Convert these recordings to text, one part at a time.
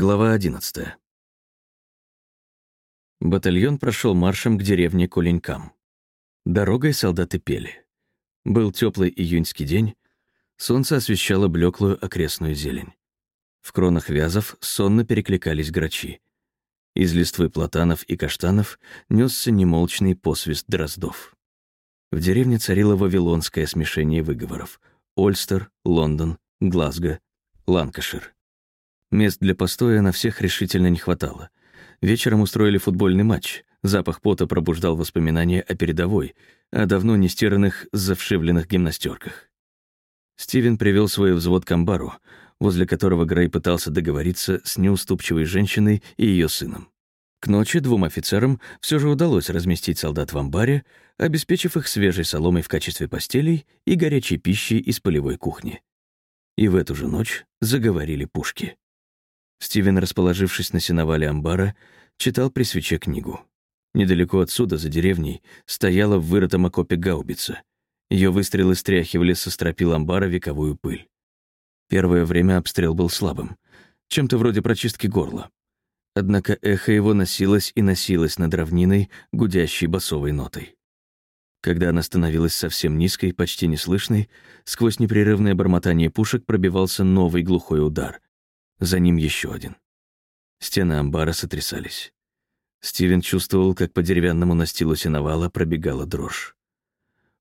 Глава 11. Батальон прошел маршем к деревне Коленькам. Дорогой солдаты пели. Был теплый июньский день, солнце освещало блеклую окрестную зелень. В кронах вязов сонно перекликались грачи. Из листвы платанов и каштанов несся немолчный посвист дроздов. В деревне царило вавилонское смешение выговоров — Ольстер, Лондон, Глазго, Ланкашир — Мест для постоя на всех решительно не хватало. Вечером устроили футбольный матч. Запах пота пробуждал воспоминания о передовой, о давно не стиранных, завшивленных гимнастерках. Стивен привел свой взвод к амбару, возле которого Грей пытался договориться с неуступчивой женщиной и ее сыном. К ночи двум офицерам все же удалось разместить солдат в амбаре, обеспечив их свежей соломой в качестве постелей и горячей пищей из полевой кухни. И в эту же ночь заговорили пушки. Стивен, расположившись на сеновале амбара, читал при свече книгу. Недалеко отсюда, за деревней, стояла в вырытом окопе гаубица. Ее выстрелы стряхивали со стропил амбара вековую пыль. Первое время обстрел был слабым, чем-то вроде прочистки горла. Однако эхо его носилось и носилось над равниной, гудящей басовой нотой. Когда она становилась совсем низкой, почти неслышной, сквозь непрерывное бормотание пушек пробивался новый глухой удар — за ним еще один. Стены амбара сотрясались. Стивен чувствовал, как по деревянному настилу сеновала пробегала дрожь.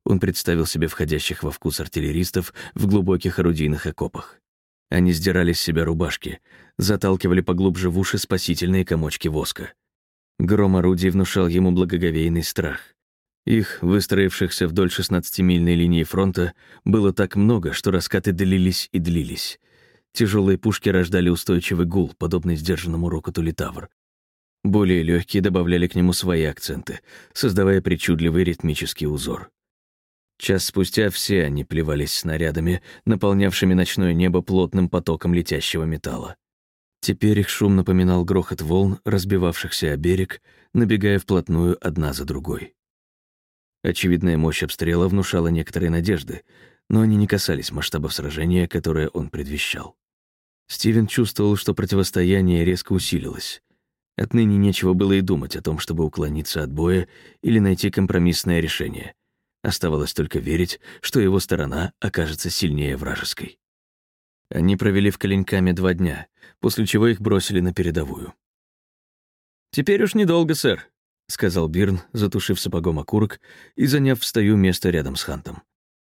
Он представил себе входящих во вкус артиллеристов в глубоких орудийных окопах. Они сдирали с себя рубашки, заталкивали поглубже в уши спасительные комочки воска. Гром орудий внушал ему благоговейный страх. Их, выстроившихся вдоль 16-мильной линии фронта, было так много, что раскаты длились и длились, Тяжелые пушки рождали устойчивый гул, подобный сдержанному рокоту литавр. Более легкие добавляли к нему свои акценты, создавая причудливый ритмический узор. Час спустя все они плевались снарядами, наполнявшими ночное небо плотным потоком летящего металла. Теперь их шум напоминал грохот волн, разбивавшихся о берег, набегая вплотную одна за другой. Очевидная мощь обстрела внушала некоторые надежды, но они не касались масштабов сражения, которое он предвещал. Стивен чувствовал, что противостояние резко усилилось. Отныне нечего было и думать о том, чтобы уклониться от боя или найти компромиссное решение. Оставалось только верить, что его сторона окажется сильнее вражеской. Они провели в Калинкаме два дня, после чего их бросили на передовую. «Теперь уж недолго, сэр», — сказал Бирн, затушив сапогом окурок и заняв в стою место рядом с Хантом.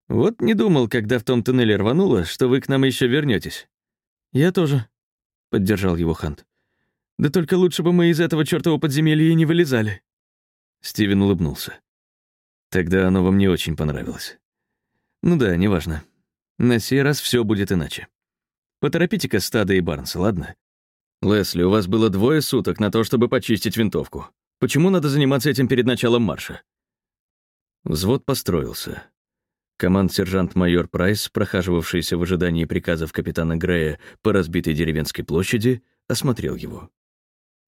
«Вот не думал, когда в том туннеле рвануло, что вы к нам еще вернетесь. «Я тоже», — поддержал его Хант. «Да только лучше бы мы из этого чёртова подземелья и не вылезали». Стивен улыбнулся. Тогда оно вам не очень понравилось. Ну да, неважно. На сей раз все будет иначе. Поторопите-ка стада и Барнса, ладно? Лесли, у вас было двое суток на то, чтобы почистить винтовку. Почему надо заниматься этим перед началом марша? Взвод построился. Команд-сержант-майор Прайс, прохаживавшийся в ожидании приказов капитана Грея по разбитой деревенской площади, осмотрел его.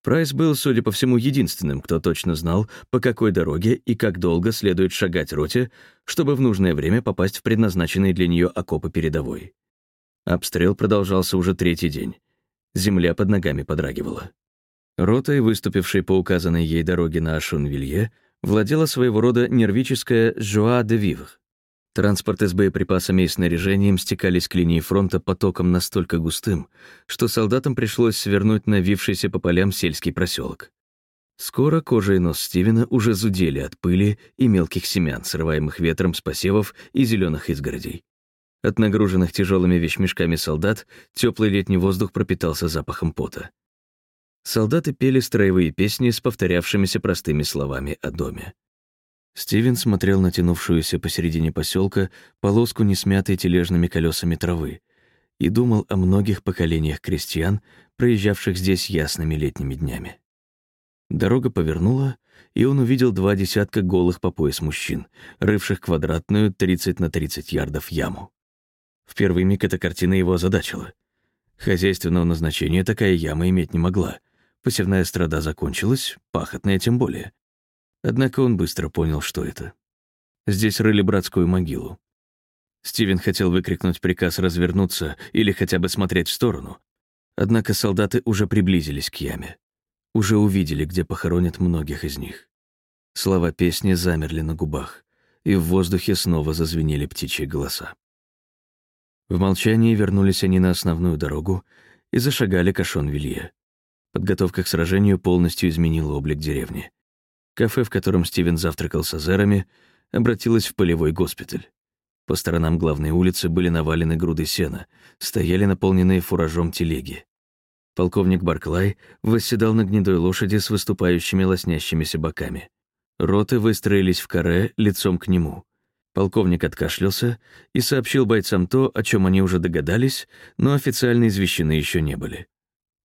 Прайс был, судя по всему, единственным, кто точно знал, по какой дороге и как долго следует шагать роте, чтобы в нужное время попасть в предназначенные для нее окопы передовой. Обстрел продолжался уже третий день. Земля под ногами подрагивала. Ротой, выступившей по указанной ей дороге на Ашунвилье, владела своего рода нервическая «Жуа де Вивр», Транспорты с боеприпасами и снаряжением стекались к линии фронта потоком настолько густым, что солдатам пришлось свернуть на вившийся по полям сельский проселок. Скоро кожа и нос Стивена уже зудели от пыли и мелких семян, срываемых ветром с посевов и зеленых изгородей. От нагруженных тяжелыми вещмешками солдат теплый летний воздух пропитался запахом пота. Солдаты пели строевые песни с повторявшимися простыми словами о доме. Стивен смотрел на тянувшуюся посередине поселка полоску несмятой тележными колесами травы и думал о многих поколениях крестьян, проезжавших здесь ясными летними днями. Дорога повернула, и он увидел два десятка голых по пояс мужчин, рывших квадратную 30 на 30 ярдов яму. В первый миг эта картина его озадачила. Хозяйственного назначения такая яма иметь не могла. Посевная страда закончилась, пахотная тем более. Однако он быстро понял, что это. Здесь рыли братскую могилу. Стивен хотел выкрикнуть приказ развернуться или хотя бы смотреть в сторону. Однако солдаты уже приблизились к яме. Уже увидели, где похоронят многих из них. Слова песни замерли на губах, и в воздухе снова зазвенели птичьи голоса. В молчании вернулись они на основную дорогу и зашагали к Ашон-Вилье. Подготовка к сражению полностью изменила облик деревни. Кафе, в котором Стивен завтракал с азерами, обратилось в полевой госпиталь. По сторонам главной улицы были навалены груды сена, стояли наполненные фуражом телеги. Полковник Барклай восседал на гнедой лошади с выступающими лоснящимися боками. Роты выстроились в каре лицом к нему. Полковник откашлялся и сообщил бойцам то, о чем они уже догадались, но официально извещены еще не были.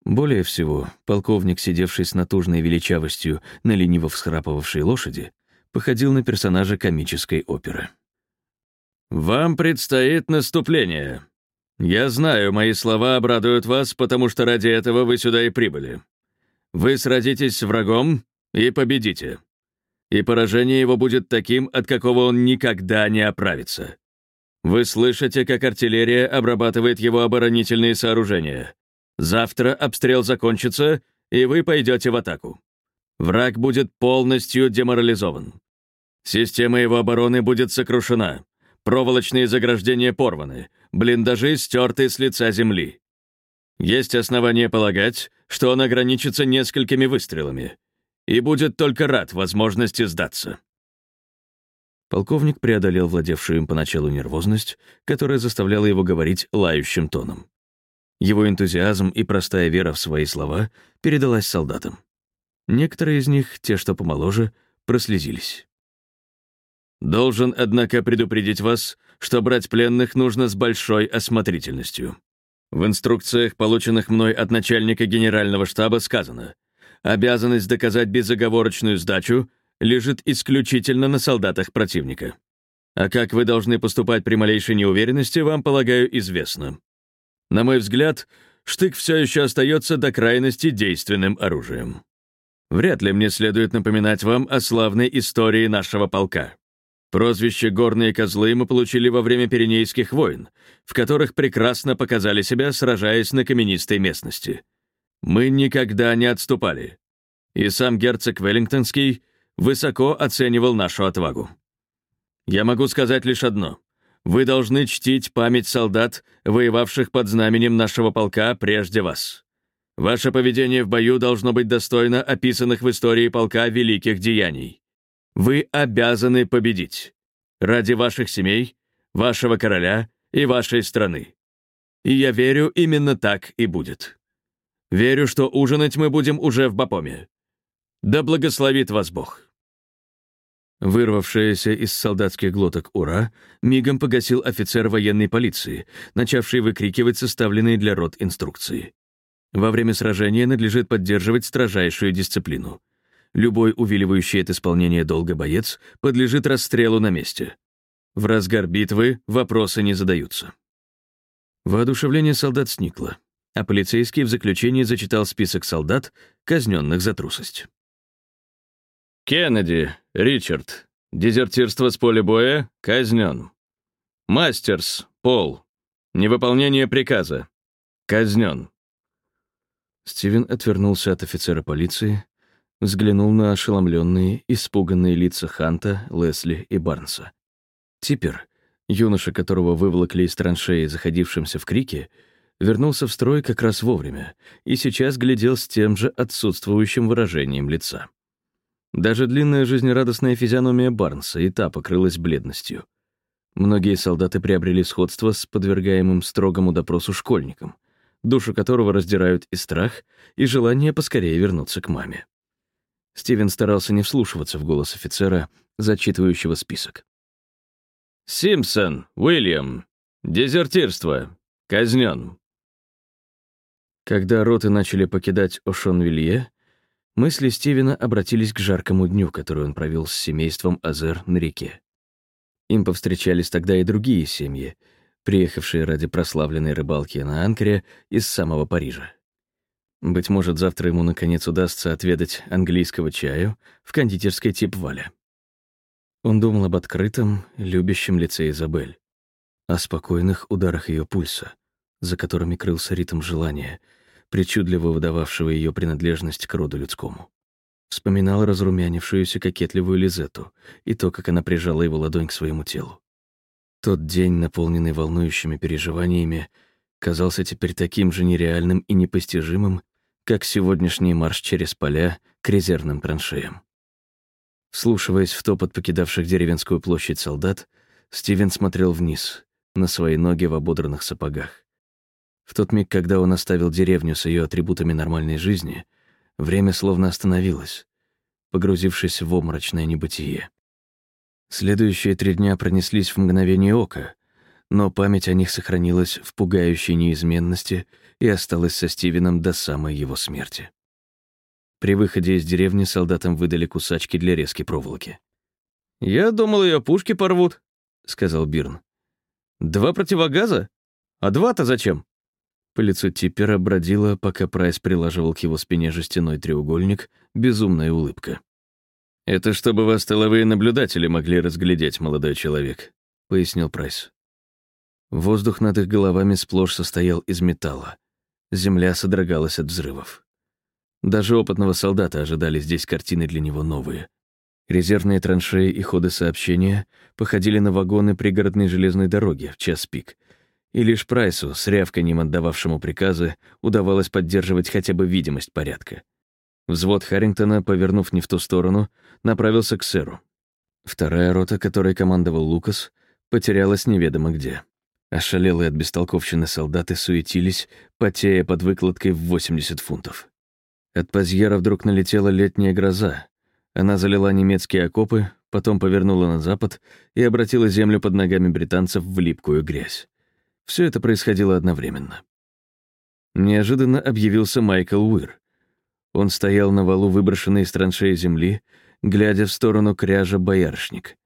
Более всего, полковник, сидевший с натужной величавостью на лениво всхрапывавшей лошади, походил на персонажа комической оперы. «Вам предстоит наступление. Я знаю, мои слова обрадуют вас, потому что ради этого вы сюда и прибыли. Вы сразитесь с врагом и победите. И поражение его будет таким, от какого он никогда не оправится. Вы слышите, как артиллерия обрабатывает его оборонительные сооружения. Завтра обстрел закончится, и вы пойдете в атаку. Враг будет полностью деморализован. Система его обороны будет сокрушена. Проволочные заграждения порваны, блиндажи стерты с лица земли. Есть основания полагать, что он ограничится несколькими выстрелами и будет только рад возможности сдаться. Полковник преодолел владевшую им поначалу нервозность, которая заставляла его говорить лающим тоном. Его энтузиазм и простая вера в свои слова передалась солдатам. Некоторые из них, те, что помоложе, прослезились. Должен, однако, предупредить вас, что брать пленных нужно с большой осмотрительностью. В инструкциях, полученных мной от начальника генерального штаба, сказано, обязанность доказать безоговорочную сдачу лежит исключительно на солдатах противника. А как вы должны поступать при малейшей неуверенности, вам, полагаю, известно. На мой взгляд, штык все еще остается до крайности действенным оружием. Вряд ли мне следует напоминать вам о славной истории нашего полка. Прозвище «Горные козлы» мы получили во время Пиренейских войн, в которых прекрасно показали себя, сражаясь на каменистой местности. Мы никогда не отступали. И сам герцог Веллингтонский высоко оценивал нашу отвагу. Я могу сказать лишь одно. Вы должны чтить память солдат, воевавших под знаменем нашего полка прежде вас. Ваше поведение в бою должно быть достойно описанных в истории полка великих деяний. Вы обязаны победить. Ради ваших семей, вашего короля и вашей страны. И я верю, именно так и будет. Верю, что ужинать мы будем уже в Бапоме. Да благословит вас Бог». Вырвавшаяся из солдатских глоток «Ура» мигом погасил офицер военной полиции, начавший выкрикивать составленные для рот инструкции. Во время сражения надлежит поддерживать строжайшую дисциплину. Любой увиливающий от исполнения долга боец подлежит расстрелу на месте. В разгар битвы вопросы не задаются. Воодушевление солдат сникло, а полицейский в заключении зачитал список солдат, казненных за трусость. Кеннеди, Ричард, дезертирство с поля боя, казнен. Мастерс, Пол, невыполнение приказа, казнен. Стивен отвернулся от офицера полиции, взглянул на ошеломленные, испуганные лица Ханта, Лесли и Барнса. Типер, юноша, которого выволокли из траншеи, заходившимся в крике, вернулся в строй как раз вовремя и сейчас глядел с тем же отсутствующим выражением лица. Даже длинная жизнерадостная физиономия Барнса и та покрылась бледностью. Многие солдаты приобрели сходство с подвергаемым строгому допросу школьником, душу которого раздирают и страх, и желание поскорее вернуться к маме. Стивен старался не вслушиваться в голос офицера, зачитывающего список. «Симпсон, Уильям. Дезертирство. Казнен». Когда роты начали покидать Ошон-Вилье, мысли Стивена обратились к жаркому дню, который он провел с семейством Азер на реке. Им повстречались тогда и другие семьи, приехавшие ради прославленной рыбалки на Анкере из самого Парижа. Быть может, завтра ему наконец удастся отведать английского чаю в кондитерской тип Валя. Он думал об открытом, любящем лице Изабель, о спокойных ударах ее пульса, за которыми крылся ритм желания, причудливо выдававшего ее принадлежность к роду людскому. Вспоминал разрумянившуюся кокетливую Лизету и то, как она прижала его ладонь к своему телу. Тот день, наполненный волнующими переживаниями, казался теперь таким же нереальным и непостижимым, как сегодняшний марш через поля к резервным траншеям. Слушаясь в топот покидавших деревенскую площадь солдат, Стивен смотрел вниз, на свои ноги в ободранных сапогах. В тот миг, когда он оставил деревню с ее атрибутами нормальной жизни, время словно остановилось, погрузившись в обморочное небытие. Следующие три дня пронеслись в мгновение ока, но память о них сохранилась в пугающей неизменности и осталась со Стивеном до самой его смерти. При выходе из деревни солдатам выдали кусачки для резки проволоки. «Я думал, ее пушки порвут», — сказал Бирн. «Два противогаза? А два-то зачем?» По лицу Типпера бродила, пока Прайс прилаживал к его спине жестяной треугольник, безумная улыбка. «Это чтобы вас тыловые наблюдатели могли разглядеть, молодой человек», — пояснил Прайс. Воздух над их головами сплошь состоял из металла. Земля содрогалась от взрывов. Даже опытного солдата ожидали здесь картины для него новые. Резервные траншеи и ходы сообщения походили на вагоны пригородной железной дороги в час пик. И лишь Прайсу, с рявканьем отдававшему приказы, удавалось поддерживать хотя бы видимость порядка. Взвод Харрингтона, повернув не в ту сторону, направился к сэру. Вторая рота, которой командовал Лукас, потерялась неведомо где. Ошалелые от бестолковщины солдаты суетились, потея под выкладкой в 80 фунтов. От Пазьера вдруг налетела летняя гроза. Она залила немецкие окопы, потом повернула на запад и обратила землю под ногами британцев в липкую грязь. Все это происходило одновременно. Неожиданно объявился Майкл Уир. Он стоял на валу выброшенной из траншеи земли, глядя в сторону кряжа боярышник.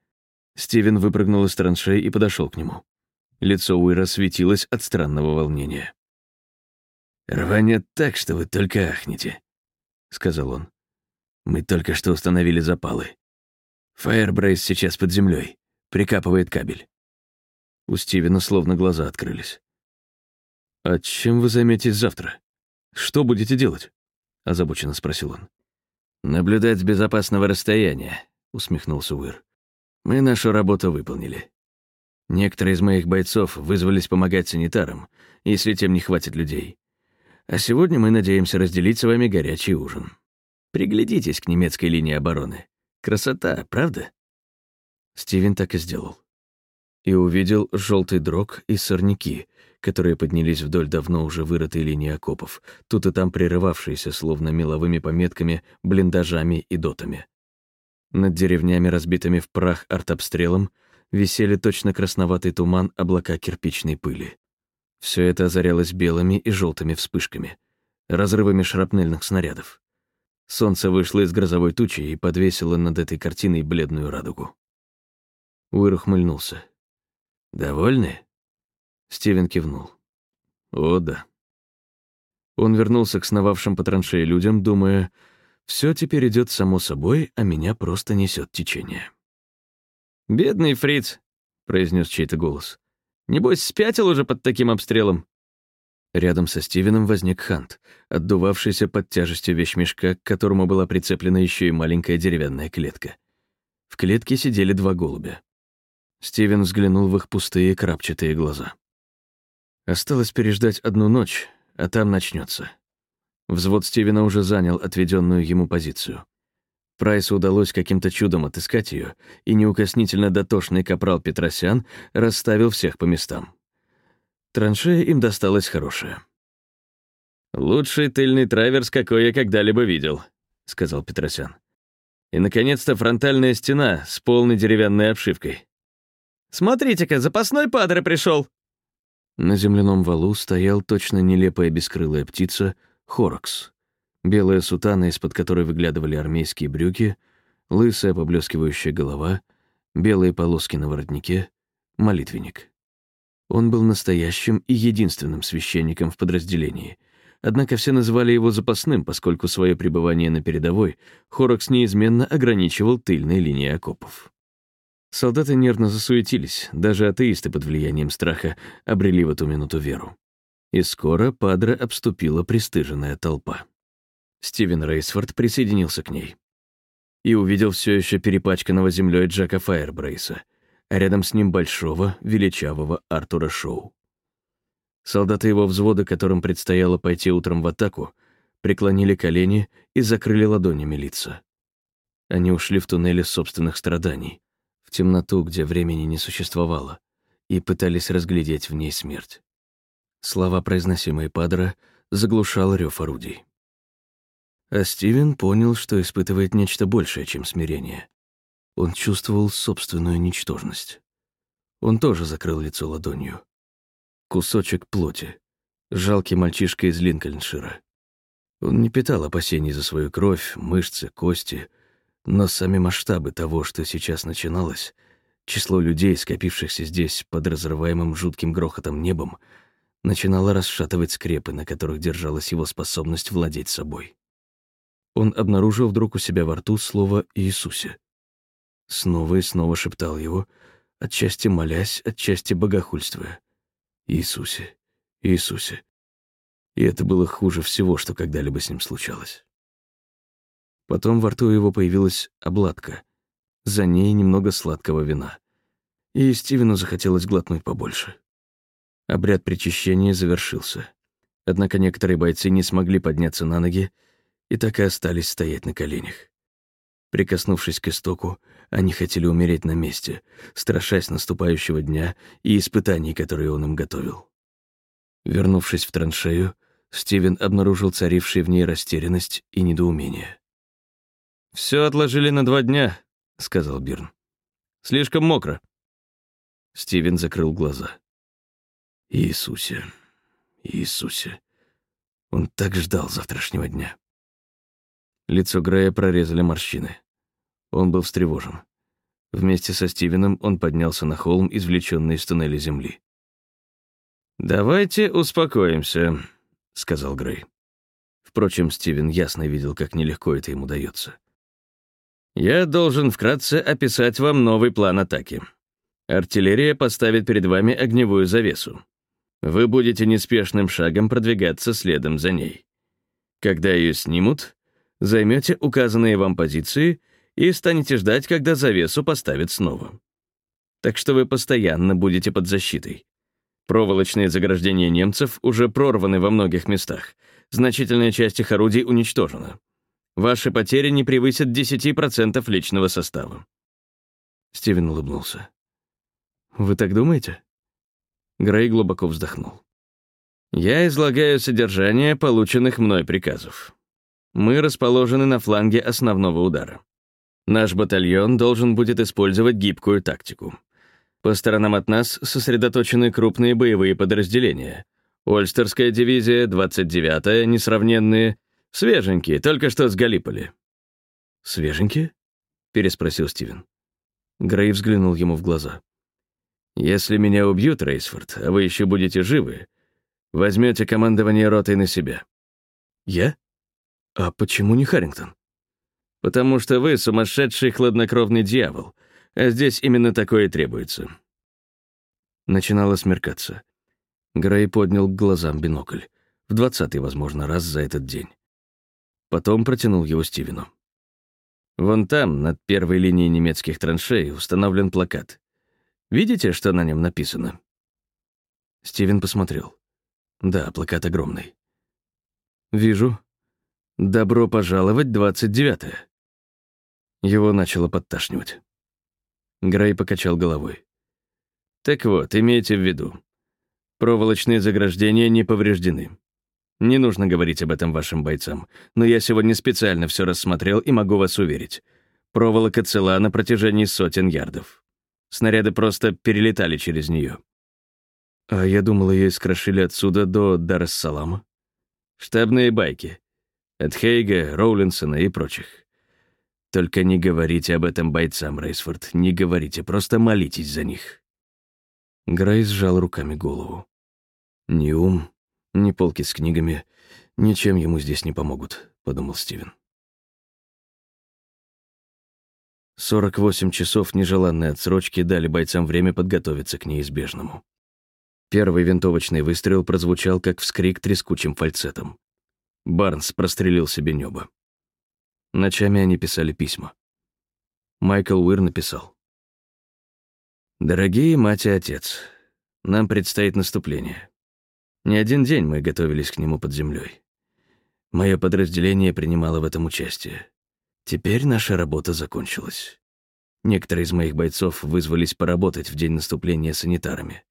Стивен выпрыгнул из траншеи и подошел к нему. Лицо Уира светилось от странного волнения. «Рванет так, что вы только ахнете», — сказал он. «Мы только что установили запалы. Фаербрейс сейчас под землей, прикапывает кабель». У Стивена словно глаза открылись. «А чем вы займетесь завтра? Что будете делать?» — озабоченно спросил он. «Наблюдать с безопасного расстояния», — усмехнулся Уир. «Мы нашу работу выполнили. Некоторые из моих бойцов вызвались помогать санитарам, если тем не хватит людей. А сегодня мы надеемся разделить с вами горячий ужин. Приглядитесь к немецкой линии обороны. Красота, правда?» Стивен так и сделал. И увидел желтый дрог и сорняки, которые поднялись вдоль давно уже вырытой линии окопов, тут и там прерывавшиеся, словно меловыми пометками, блиндажами и дотами. Над деревнями, разбитыми в прах артобстрелом, висели точно красноватый туман облака кирпичной пыли. Все это озарялось белыми и желтыми вспышками, разрывами шрапнельных снарядов. Солнце вышло из грозовой тучи и подвесило над этой картиной бледную радугу. Уир ухмыльнулся. «Довольны?» Стивен кивнул. «О, да». Он вернулся к сновавшим по траншее людям, думая, все теперь идет само собой, а меня просто несет течение». «Бедный фриц», — произнес чей-то голос. «Небось, спятил уже под таким обстрелом». Рядом со Стивеном возник Хант, отдувавшийся под тяжестью вещмешка, к которому была прицеплена еще и маленькая деревянная клетка. В клетке сидели два голубя. Стивен взглянул в их пустые крапчатые глаза. Осталось переждать одну ночь, а там начнется. Взвод Стивена уже занял отведенную ему позицию. Прайсу удалось каким-то чудом отыскать ее, и неукоснительно дотошный капрал Петросян расставил всех по местам. Траншея им досталась хорошая. «Лучший тыльный траверс, какой я когда-либо видел», — сказал Петросян. «И, наконец-то, фронтальная стена с полной деревянной обшивкой». «Смотрите-ка, запасной падре пришел!» На земляном валу стоял точно нелепая бескрылая птица — Хорокс. Белая сутана, из-под которой выглядывали армейские брюки, лысая поблескивающая голова, белые полоски на воротнике, молитвенник. Он был настоящим и единственным священником в подразделении. Однако все называли его запасным, поскольку свое пребывание на передовой Хорокс неизменно ограничивал тыльной линии окопов. Солдаты нервно засуетились, даже атеисты под влиянием страха обрели в эту минуту веру. И скоро Падре обступила пристыженная толпа. Стивен Рейсфорд присоединился к ней и увидел все еще перепачканного землей Джека Фаербрейса, а рядом с ним большого, величавого Артура Шоу. Солдаты его взвода, которым предстояло пойти утром в атаку, преклонили колени и закрыли ладонями лица. Они ушли в туннели собственных страданий, темноту, где времени не существовало, и пытались разглядеть в ней смерть. Слова, произносимые Падре, заглушал рев орудий. А Стивен понял, что испытывает нечто большее, чем смирение. Он чувствовал собственную ничтожность. Он тоже закрыл лицо ладонью. Кусочек плоти. Жалкий мальчишка из Линкольншира. Он не питал опасений за свою кровь, мышцы, кости, но сами масштабы того, что сейчас начиналось, число людей, скопившихся здесь под разрываемым жутким грохотом небом, начинало расшатывать скрепы, на которых держалась его способность владеть собой. Он обнаружил вдруг у себя во рту слово «Иисусе». Снова и снова шептал его, отчасти молясь, отчасти богохульствуя. «Иисусе, Иисусе». И это было хуже всего, что когда-либо с ним случалось. Потом во рту его появилась обладка. За ней немного сладкого вина. И Стивену захотелось глотнуть побольше. Обряд причащения завершился. Однако некоторые бойцы не смогли подняться на ноги и так и остались стоять на коленях. Прикоснувшись к истоку, они хотели умереть на месте, страшась наступающего дня и испытаний, которые он им готовил. Вернувшись в траншею, Стивен обнаружил царившие в ней растерянность и недоумение. «Все отложили на два дня», — сказал Бирн. «Слишком мокро». Стивен закрыл глаза. «Иисусе, Иисусе». Он так ждал завтрашнего дня. Лицо Грея прорезали морщины. Он был встревожен. Вместе со Стивеном он поднялся на холм, извлеченный из туннеля земли. «Давайте успокоимся», — сказал Грей. Впрочем, Стивен ясно видел, как нелегко это ему дается. «Я должен вкратце описать вам новый план атаки. Артиллерия поставит перед вами огневую завесу. Вы будете неспешным шагом продвигаться следом за ней. Когда ее снимут, займете указанные вам позиции и станете ждать, когда завесу поставят снова. Так что вы постоянно будете под защитой. Проволочные заграждения немцев уже прорваны во многих местах. Значительная часть их орудий уничтожена. Ваши потери не превысят 10% личного состава. Стивен улыбнулся. «Вы так думаете?» Грей глубоко вздохнул. «Я излагаю содержание полученных мной приказов. Мы расположены на фланге основного удара. Наш батальон должен будет использовать гибкую тактику. По сторонам от нас сосредоточены крупные боевые подразделения. Ольстерская дивизия, 29-я, несравненные, свеженькие, только что с Галиполи. «Свеженькие?» — переспросил Стивен. Грей взглянул ему в глаза. «Если меня убьют, Рейсфорд, а вы еще будете живы, возьмете командование ротой на себя». «Я? А почему не Харрингтон?» «Потому что вы сумасшедший хладнокровный дьявол, а здесь именно такое требуется. Начинало смеркаться. Грей поднял к глазам бинокль. В двадцатый, возможно, раз за этот день. Потом протянул его Стивену. Вон там, над первой линией немецких траншей, установлен плакат. Видите, что на нем написано? Стивен посмотрел. Да, плакат огромный. Вижу. Добро пожаловать, двадцать девятое. Его начало подташнивать. Грей покачал головой. Так вот, имейте в виду. Проволочные заграждения не повреждены. Не нужно говорить об этом вашим бойцам, но я сегодня специально все рассмотрел и могу вас уверить. Проволока цела на протяжении сотен ярдов. Снаряды просто перелетали через нее. А я думал, ее искрошили отсюда до Дар-эс-Салама. Штабные байки. От Хейга, Роулинсона и прочих. Только не говорите об этом бойцам, Рейсфорд, не говорите, просто молитесь за них». Грейс сжал руками голову. «Ни ум, ни полки с книгами, ничем ему здесь не помогут», — подумал Стивен. 48 часов нежеланной отсрочки дали бойцам время подготовиться к неизбежному. Первый винтовочный выстрел прозвучал, как вскрик трескучим фальцетом. Барнс прострелил себе небо. Ночами они писали письма. Майкл Уир написал. «Дорогие мать и отец, нам предстоит наступление. Не один день мы готовились к нему под землей. Мое подразделение принимало в этом участие. Теперь наша работа закончилась. Некоторые из моих бойцов вызвались поработать в день наступления санитарами.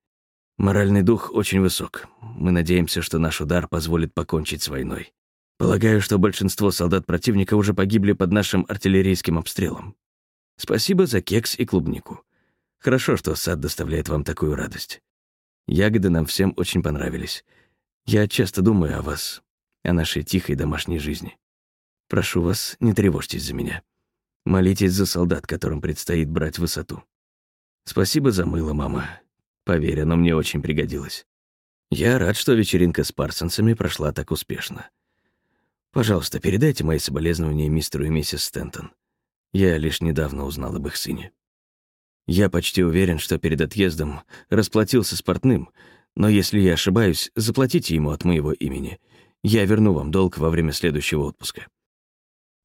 Моральный дух очень высок. Мы надеемся, что наш удар позволит покончить с войной. Полагаю, что большинство солдат противника уже погибли под нашим артиллерийским обстрелом. Спасибо за кекс и клубнику. Хорошо, что сад доставляет вам такую радость. Ягоды нам всем очень понравились. Я часто думаю о вас, о нашей тихой домашней жизни. Прошу вас, не тревожьтесь за меня. Молитесь за солдат, которым предстоит брать высоту. Спасибо за мыло, мама. Поверь, оно мне очень пригодилось. Я рад, что вечеринка с Парсонсами прошла так успешно. Пожалуйста, передайте мои соболезнования мистеру и миссис Стентон. Я лишь недавно узнал об их сыне. Я почти уверен, что перед отъездом расплатился с портным, но если я ошибаюсь, заплатите ему от моего имени. Я верну вам долг во время следующего отпуска.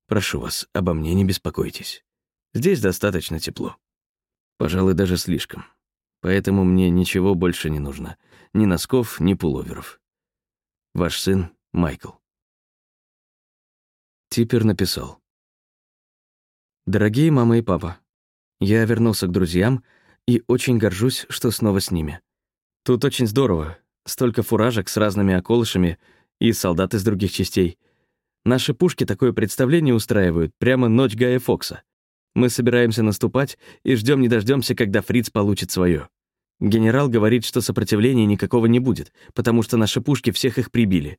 Прошу вас, обо мне не беспокойтесь. Здесь достаточно тепло. Пожалуй, даже слишком. Поэтому мне ничего больше не нужно. Ни носков, ни пуловеров. Ваш сын Майкл. Типер написал. «Дорогие мама и папа, я вернулся к друзьям и очень горжусь, что снова с ними. Тут очень здорово. Столько фуражек с разными околышами и солдат из других частей. Наши пушки такое представление устраивают, прямо ночь Гая Фокса. Мы собираемся наступать и ждем не дождемся, когда Фриц получит свое. Генерал говорит, что сопротивления никакого не будет, потому что наши пушки всех их прибили.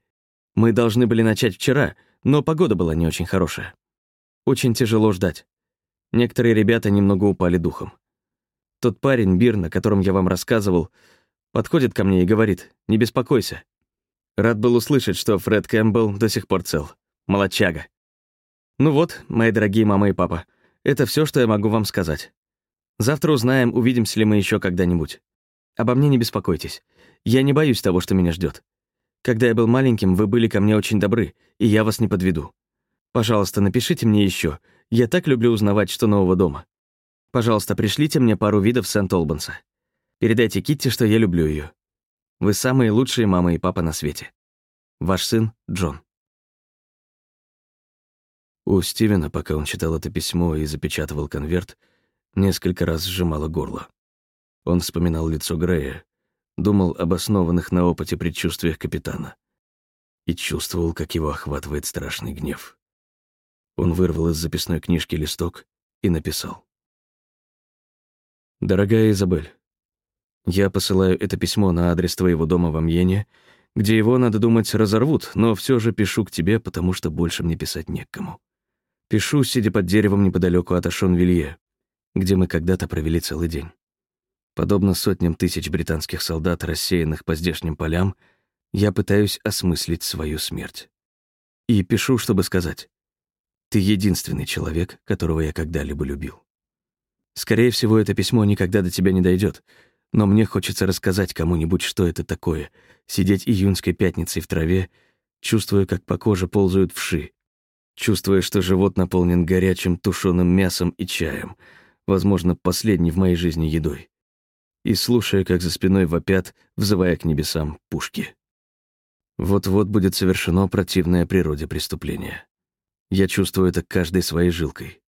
Мы должны были начать вчера, но погода была не очень хорошая. Очень тяжело ждать. Некоторые ребята немного упали духом. Тот парень, Бирн, о котором я вам рассказывал, подходит ко мне и говорит, «Не беспокойся». Рад был услышать, что Фред Кэмпбелл до сих пор цел. Молодчага. Ну вот, мои дорогие мама и папа, это все, что я могу вам сказать. Завтра узнаем, увидимся ли мы еще когда-нибудь. Обо мне не беспокойтесь. Я не боюсь того, что меня ждет. Когда я был маленьким, вы были ко мне очень добры, и я вас не подведу. Пожалуйста, напишите мне еще, я так люблю узнавать, что нового дома. Пожалуйста, пришлите мне пару видов Сент-Олбанса. Передайте Китти, что я люблю ее. Вы самые лучшие мама и папа на свете. Ваш сын Джон. У Стивена, пока он читал это письмо и запечатывал конверт, несколько раз сжимало горло. Он вспоминал лицо Грея, думал об основанных на опыте предчувствиях капитана и чувствовал, как его охватывает страшный гнев. Он вырвал из записной книжки листок и написал. «Дорогая Изабель, я посылаю это письмо на адрес твоего дома в Амьене, где его, надо думать, разорвут, но все же пишу к тебе, потому что больше мне писать некому. Пишу, сидя под деревом неподалеку от Ашон-Вилье, где мы когда-то провели целый день. Подобно сотням тысяч британских солдат, рассеянных по здешним полям, я пытаюсь осмыслить свою смерть. И пишу, чтобы сказать, ты единственный человек, которого я когда-либо любил. Скорее всего, это письмо никогда до тебя не дойдет, но мне хочется рассказать кому-нибудь, что это такое — сидеть июньской пятницей в траве, чувствуя, как по коже ползают вши, чувствуя, что живот наполнен горячим тушеным мясом и чаем, возможно, последней в моей жизни едой, и слушая, как за спиной вопят, взывая к небесам, пушки. Вот-вот будет совершено противное природе преступление. Я чувствую это каждой своей жилкой.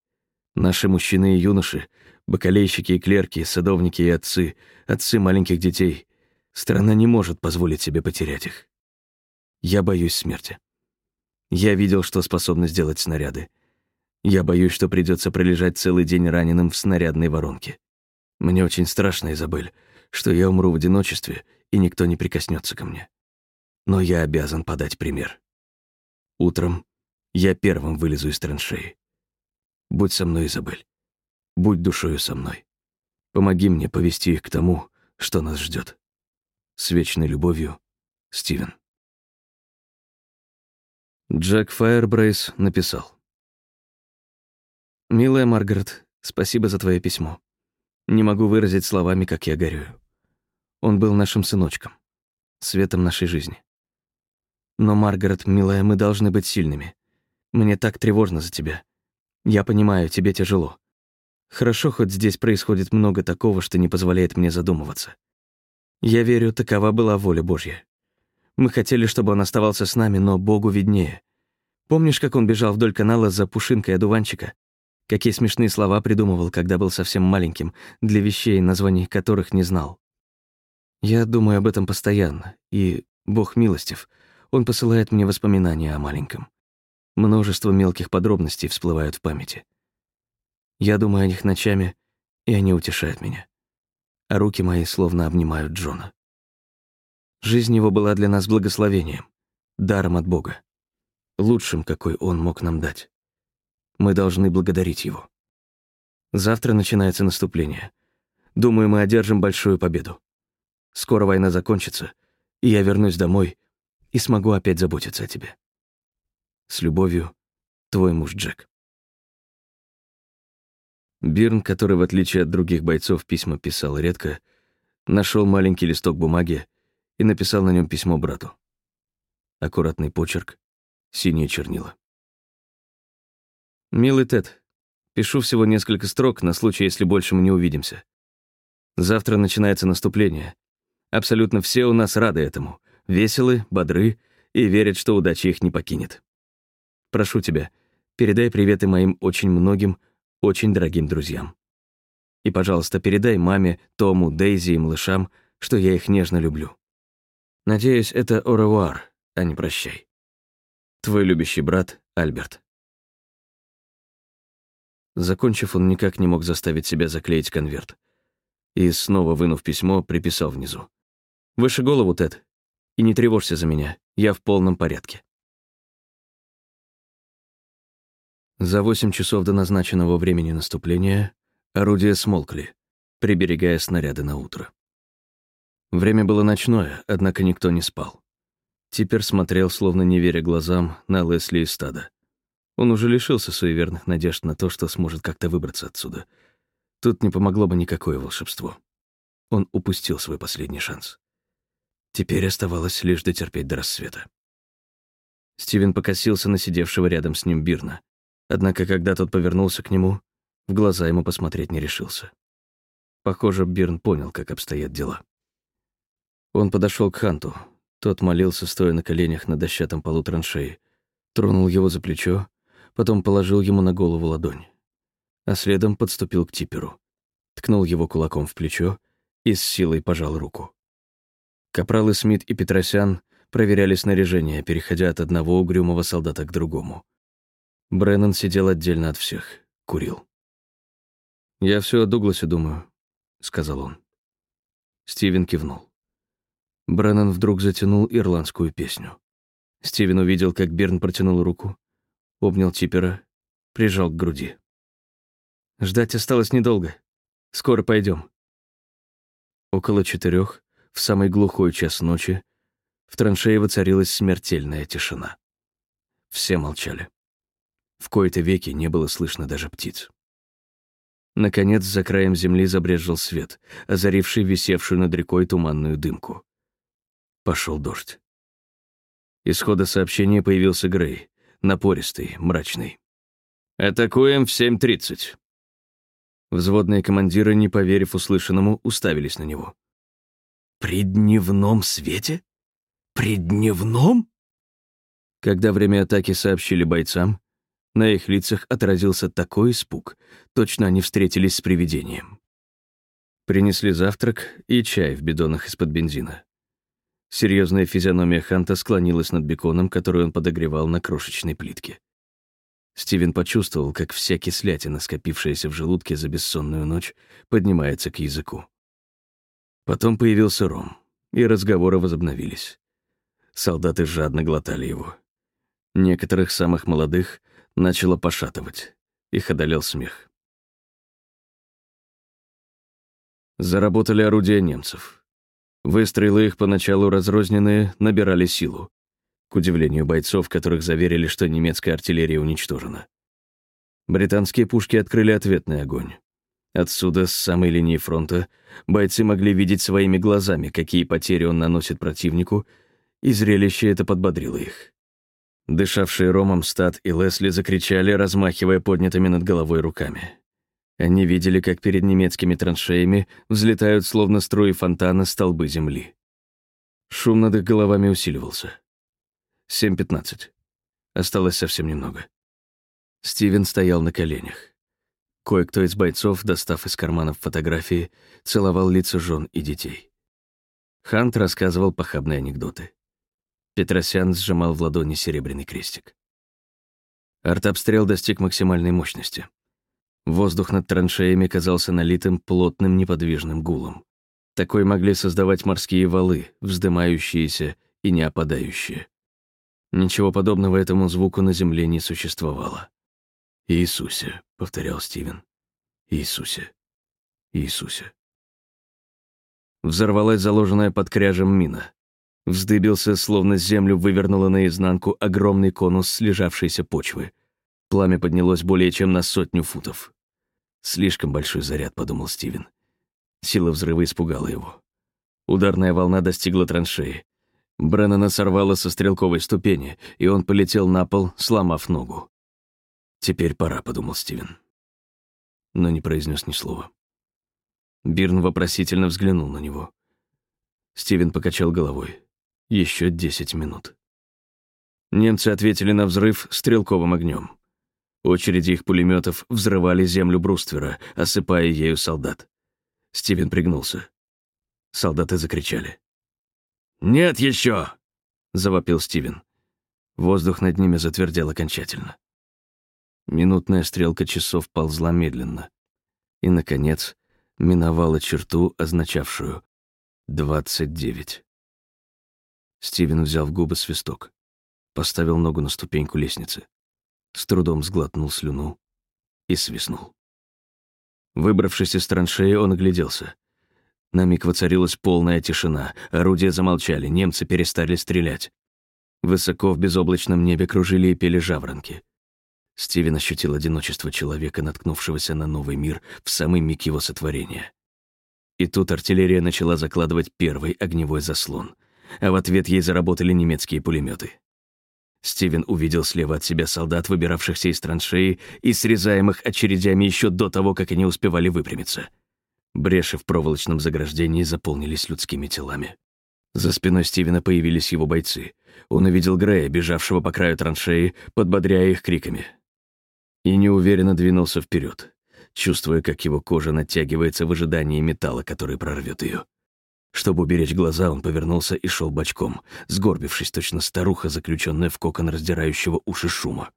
Наши мужчины и юноши, бакалейщики и клерки, садовники и отцы, отцы маленьких детей. Страна не может позволить себе потерять их. Я боюсь смерти. Я видел, что способны сделать снаряды. Я боюсь, что придется пролежать целый день раненым в снарядной воронке. Мне очень страшно, Изабель, что я умру в одиночестве, и никто не прикоснется ко мне. Но я обязан подать пример. Утром я первым вылезу из траншеи. Будь со мной, Изабель. Будь душою со мной. Помоги мне повести их к тому, что нас ждет. С вечной любовью, Стивен. Джек Фаербрейс написал. «Милая Маргарет, спасибо за твое письмо. Не могу выразить словами, как я горюю. Он был нашим сыночком. светом нашей жизни. Но, Маргарет, милая, мы должны быть сильными. Мне так тревожно за тебя. Я понимаю, тебе тяжело. Хорошо, хоть здесь происходит много такого, что не позволяет мне задумываться. Я верю, такова была воля Божья. Мы хотели, чтобы он оставался с нами, но Богу виднее. Помнишь, как он бежал вдоль канала за пушинкой одуванчика? Какие смешные слова придумывал, когда был совсем маленьким, для вещей, названий которых не знал. Я думаю об этом постоянно, и Бог милостив, Он посылает мне воспоминания о маленьком. Множество мелких подробностей всплывают в памяти. Я думаю о них ночами, и они утешают меня. А руки мои словно обнимают Джона. Жизнь его была для нас благословением, даром от Бога, лучшим, какой он мог нам дать. Мы должны благодарить его. Завтра начинается наступление. Думаю, мы одержим большую победу. Скоро война закончится, и я вернусь домой и смогу опять заботиться о тебе. С любовью, твой муж Джек. Бирн, который, в отличие от других бойцов, письма писал редко, нашел маленький листок бумаги и написал на нем письмо брату. Аккуратный почерк, синие чернила. «Милый Тед, пишу всего несколько строк на случай, если больше мы не увидимся. Завтра начинается наступление. Абсолютно все у нас рады этому, веселы, бодры и верят, что удача их не покинет. Прошу тебя, передай приветы моим очень многим, очень дорогим друзьям. И, пожалуйста, передай маме, Тому, Дейзи и малышам, что я их нежно люблю. Надеюсь, это «Оревуар», а не «Прощай». Твой любящий брат Альберт. Закончив, он никак не мог заставить себя заклеить конверт. И, снова вынув письмо, приписал внизу. «Выше голову, Тед. И не тревожься за меня. Я в полном порядке». За восемь часов до назначенного времени наступления орудия смолкли, приберегая снаряды на утро. Время было ночное, однако никто не спал. Типер смотрел, словно не веря глазам, на Лесли и стада. Он уже лишился суеверных надежд на то, что сможет как-то выбраться отсюда. Тут не помогло бы никакое волшебство. Он упустил свой последний шанс. Теперь оставалось лишь дотерпеть до рассвета. Стивен покосился на сидевшего рядом с ним Бирна, Однако, когда тот повернулся к нему, в глаза ему посмотреть не решился. Похоже, Бирн понял, как обстоят дела. Он подошел к Ханту. Тот молился, стоя на коленях на дощатом полу траншеи. Тронул его за плечо, потом положил ему на голову ладонь. А следом подступил к Типеру. Ткнул его кулаком в плечо и с силой пожал руку. Капралы Смит и Петросян проверяли снаряжение, переходя от одного угрюмого солдата к другому. Бреннан сидел отдельно от всех, курил. «Я все о Дугласе думаю», — сказал он. Стивен кивнул. Бреннан вдруг затянул ирландскую песню. Стивен увидел, как Берн протянул руку, обнял Типера, прижал к груди. «Ждать осталось недолго. Скоро пойдем. Около четырех, в самый глухой час ночи, в траншее воцарилась смертельная тишина. Все молчали. В кои-то веки не было слышно даже птиц. Наконец, за краем земли забрезжил свет, озаривший висевшую над рекой туманную дымку. Пошел дождь. Исхода сообщения появился Грей, напористый, мрачный. «Атакуем в 7.30». Взводные командиры, не поверив услышанному, уставились на него. «При дневном свете? При дневном?» Когда время атаки сообщили бойцам, на их лицах отразился такой испуг, точно они встретились с привидением. Принесли завтрак и чай в бидонах из-под бензина. Серьезная физиономия Ханта склонилась над беконом, который он подогревал на крошечной плитке. Стивен почувствовал, как вся кислятина, скопившаяся в желудке за бессонную ночь, поднимается к языку. Потом появился ром, и разговоры возобновились. Солдаты жадно глотали его. Некоторых самых молодых начало пошатывать. Их одолел смех. Заработали орудия немцев. Выстрелы их поначалу разрозненные набирали силу, к удивлению бойцов, которых заверили, что немецкая артиллерия уничтожена. Британские пушки открыли ответный огонь. Отсюда, с самой линии фронта, бойцы могли видеть своими глазами, какие потери он наносит противнику, и зрелище это подбодрило их. Дышавшие ромом Стат и Лесли закричали, размахивая поднятыми над головой руками. Они видели, как перед немецкими траншеями взлетают, словно струи фонтана, столбы земли. Шум над их головами усиливался. 7.15. Осталось совсем немного. Стивен стоял на коленях. Кое-кто из бойцов, достав из карманов фотографии, целовал лица жен и детей. Хант рассказывал похабные анекдоты. Петросян сжимал в ладони серебряный крестик. Артобстрел достиг максимальной мощности. Воздух над траншеями казался налитым плотным неподвижным гулом. Такой могли создавать морские валы, вздымающиеся и не опадающие. Ничего подобного этому звуку на земле не существовало. «Иисусе», — повторял Стивен. «Иисусе, Иисусе». Взорвалась заложенная под кряжем мина. Вздыбился, словно землю вывернуло наизнанку огромный конус слежавшейся почвы. Пламя поднялось более чем на сотню футов. «Слишком большой заряд», — подумал Стивен. Сила взрыва испугала его. Ударная волна достигла траншеи. Бреннана сорвало со стрелковой ступени, и он полетел на пол, сломав ногу. «Теперь пора», — подумал Стивен. Но не произнес ни слова. Бирн вопросительно взглянул на него. Стивен покачал головой. Еще десять минут. Немцы ответили на взрыв стрелковым огнем. Очереди их пулеметов взрывали землю бруствера, осыпая ею солдат. Стивен пригнулся. Солдаты закричали. «Нет еще!» — завопил Стивен. Воздух над ними затвердел окончательно. Минутная стрелка часов ползла медленно. И, наконец, миновала черту, означавшую двадцать девять. Стивен взял в губы свисток, поставил ногу на ступеньку лестницы, с трудом сглотнул слюну и свистнул. Выбравшись из траншеи, он огляделся. На миг воцарилась полная тишина, орудия замолчали, немцы перестали стрелять. Высоко в безоблачном небе кружили и пели жаворонки. Стивен ощутил одиночество человека, наткнувшегося на новый мир в самый миг его сотворения. И тут артиллерия начала закладывать первый огневой заслон — а в ответ ей заработали немецкие пулеметы. Стивен увидел слева от себя солдат, выбиравшихся из траншеи и срезаемых очередями еще до того, как они успевали выпрямиться. Бреши в проволочном заграждении заполнились людскими телами. За спиной Стивена появились его бойцы. Он увидел Грея, бежавшего по краю траншеи, подбодряя их криками. И неуверенно двинулся вперед, чувствуя, как его кожа натягивается в ожидании металла, который прорвет ее. Чтобы уберечь глаза, он повернулся и шел бочком, сгорбившись точно старуха, заключенная в кокон раздирающего уши шума.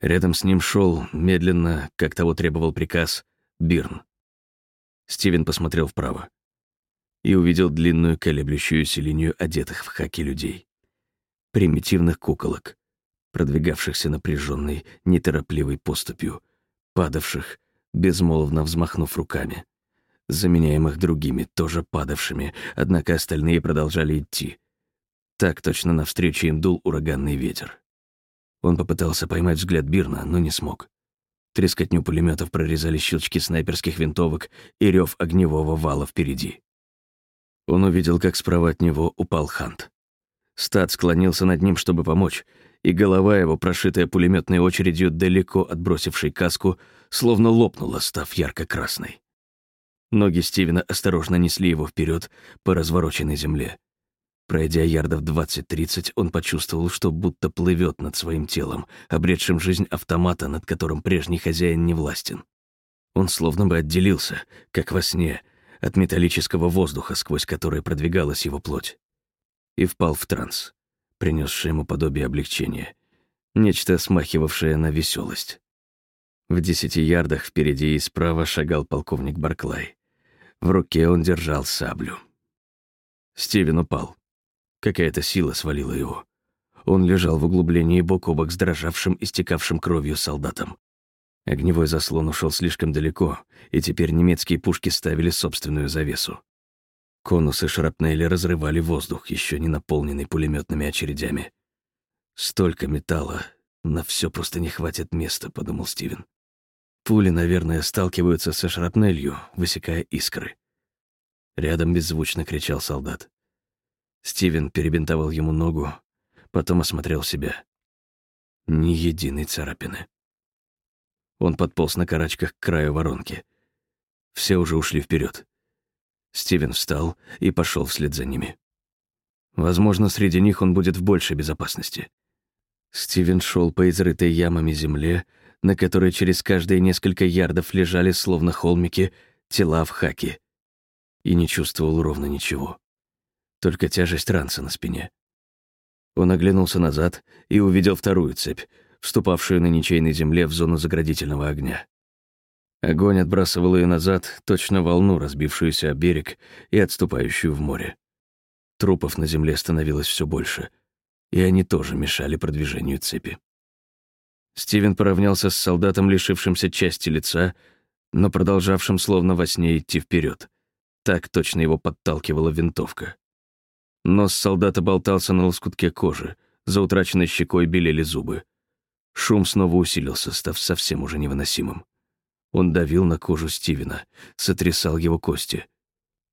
Рядом с ним шел, медленно, как того требовал приказ, Бирн. Стивен посмотрел вправо и увидел длинную колеблющуюся линию одетых в хаки людей. Примитивных куколок, продвигавшихся напряженной, неторопливой поступью, падавших, безмолвно взмахнув руками заменяемых другими, тоже падавшими, однако остальные продолжали идти. Так точно навстречу им дул ураганный ветер. Он попытался поймать взгляд Бирна, но не смог. Трескотню пулеметов прорезали щелчки снайперских винтовок и рев огневого вала впереди. Он увидел, как справа от него упал Хант. Стат склонился над ним, чтобы помочь, и голова его, прошитая пулеметной очередью, далеко отбросившей каску, словно лопнула, став ярко-красной. Ноги Стивена осторожно несли его вперед по развороченной земле. Пройдя ярдов 20-30, он почувствовал, что будто плывет над своим телом, обретшим жизнь автомата, над которым прежний хозяин не властен. Он словно бы отделился, как во сне, от металлического воздуха, сквозь который продвигалась его плоть. И впал в транс, принесший ему подобие облегчения, нечто смахивавшее на веселость. В десяти ярдах впереди и справа шагал полковник Барклай. В руке он держал саблю. Стивен упал. Какая-то сила свалила его. Он лежал в углублении бок о бок с дрожавшим, истекавшим кровью солдатом. Огневой заслон ушел слишком далеко, и теперь немецкие пушки ставили собственную завесу. Конусы шрапнели разрывали воздух, еще не наполненный пулеметными очередями. Столько металла, на все просто не хватит места, подумал Стивен. Пули, наверное, сталкиваются со шрапнелью, высекая искры. Рядом беззвучно кричал солдат. Стивен перебинтовал ему ногу, потом осмотрел себя. Ни единой царапины. Он подполз на карачках к краю воронки. Все уже ушли вперед. Стивен встал и пошел вслед за ними. Возможно, среди них он будет в большей безопасности. Стивен шел по изрытой ямами земле, на которой через каждые несколько ярдов лежали, словно холмики, тела в хаке, и не чувствовал ровно ничего. Только тяжесть ранца на спине. Он оглянулся назад и увидел вторую цепь, вступавшую на ничейной земле в зону заградительного огня. Огонь отбрасывал ее назад, точно волну, разбившуюся о берег и отступающую в море. Трупов на земле становилось все больше, и они тоже мешали продвижению цепи. Стивен поравнялся с солдатом, лишившимся части лица, но продолжавшим словно во сне идти вперед. Так точно его подталкивала винтовка. Нос солдата болтался на лоскутке кожи, за утраченной щекой белели зубы. Шум снова усилился, став совсем уже невыносимым. Он давил на кожу Стивена, сотрясал его кости.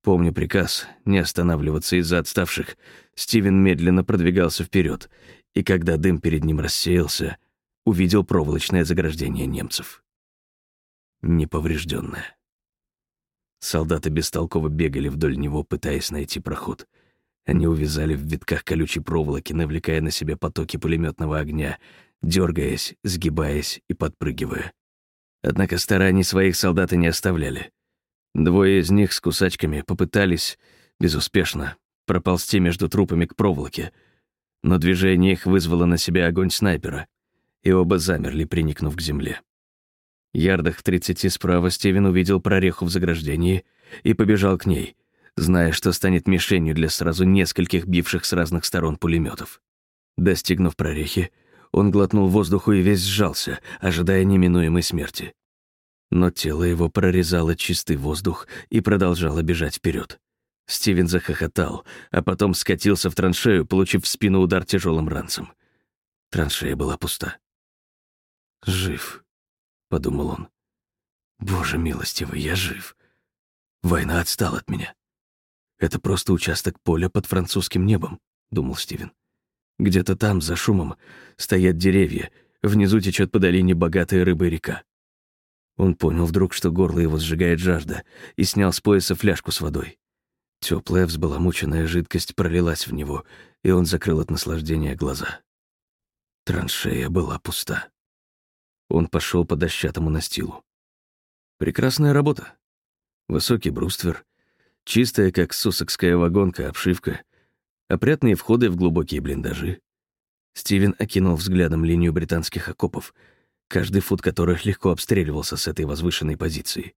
Помня приказ не останавливаться из-за отставших, Стивен медленно продвигался вперед, и когда дым перед ним рассеялся, увидел проволочное заграждение немцев. Неповрежденное. Солдаты бестолково бегали вдоль него, пытаясь найти проход. Они увязали в витках колючей проволоки, навлекая на себя потоки пулеметного огня, дергаясь, сгибаясь и подпрыгивая. Однако стараний своих солдаты не оставляли. Двое из них с кусачками попытались, безуспешно, проползти между трупами к проволоке, но движение их вызвало на себя огонь снайпера, и оба замерли, приникнув к земле. Ярдах в тридцати справа Стивен увидел прореху в заграждении и побежал к ней, зная, что станет мишенью для сразу нескольких бивших с разных сторон пулеметов. Достигнув прорехи, он глотнул воздуху и весь сжался, ожидая неминуемой смерти. Но тело его прорезало чистый воздух и продолжало бежать вперед. Стивен захохотал, а потом скатился в траншею, получив в спину удар тяжелым ранцем. Траншея была пуста. «Жив», — подумал он. «Боже милостивый, я жив. Война отстала от меня. Это просто участок поля под французским небом», — думал Стивен. Где-то там, за шумом, стоят деревья, внизу течет по долине богатая рыбой река. Он понял вдруг, что горло его сжигает жажда, и снял с пояса фляжку с водой. Теплая, взбаламученная жидкость пролилась в него, и он закрыл от наслаждения глаза. Траншея была пуста. Он пошел по дощатому настилу. Прекрасная работа. Высокий бруствер, чистая, как сусокская вагонка, обшивка, опрятные входы в глубокие блиндажи. Стивен окинул взглядом линию британских окопов, каждый фут которых легко обстреливался с этой возвышенной позиции.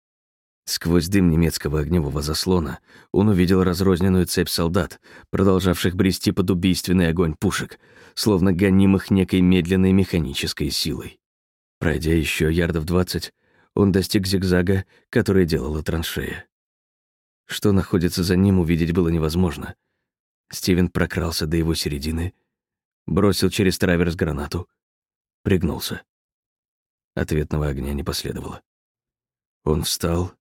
Сквозь дым немецкого огневого заслона он увидел разрозненную цепь солдат, продолжавших брести под убийственный огонь пушек, словно гонимых некой медленной механической силой. Пройдя еще ярдов двадцать, он достиг зигзага, который делала траншея. Что находится за ним, увидеть было невозможно — Стивен прокрался до его середины, бросил через траверс гранату, пригнулся. Ответного огня не последовало. Он встал,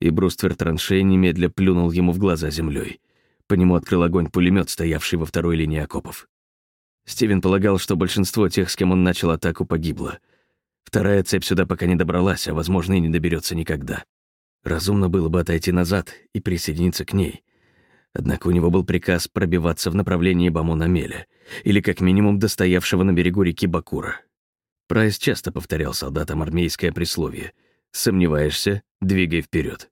и бруствер траншеи немедля плюнул ему в глаза землей. По нему открыл огонь пулемет, стоявший во второй линии окопов. Стивен полагал, что большинство тех, с кем он начал атаку, погибло. Вторая цепь сюда пока не добралась, а, возможно, и не доберется никогда. Разумно было бы отойти назад и присоединиться к ней — Однако у него был приказ пробиваться в направлении Бамона-Меля, или как минимум достоявшего на берегу реки Бакура. Прайс часто повторял солдатам армейское присловие «Сомневаешься? Двигай вперед.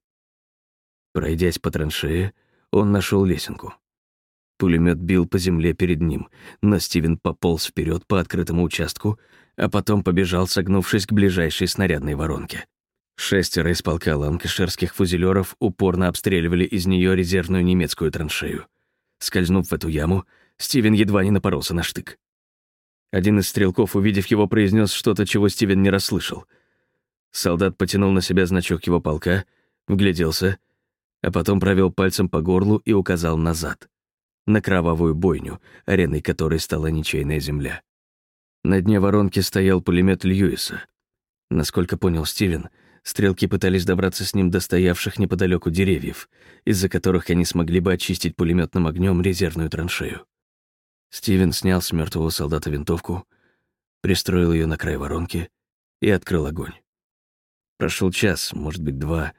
Пройдясь по траншее, он нашел лесенку. Пулемет бил по земле перед ним, но Стивен пополз вперед по открытому участку, а потом побежал, согнувшись к ближайшей снарядной воронке. Шестеро из полка ланкаширских фузелеров упорно обстреливали из нее резервную немецкую траншею. Скользнув в эту яму, Стивен едва не напоролся на штык. Один из стрелков, увидев его, произнес что-то, чего Стивен не расслышал. Солдат потянул на себя значок его полка, вгляделся, а потом провел пальцем по горлу и указал назад, на кровавую бойню, ареной которой стала ничейная земля. На дне воронки стоял пулемет Льюиса, Насколько понял Стивен, стрелки пытались добраться с ним до стоявших неподалеку деревьев, из-за которых они смогли бы очистить пулеметным огнем резервную траншею. Стивен снял с мертвого солдата винтовку, пристроил ее на край воронки и открыл огонь. Прошел час, может быть, два.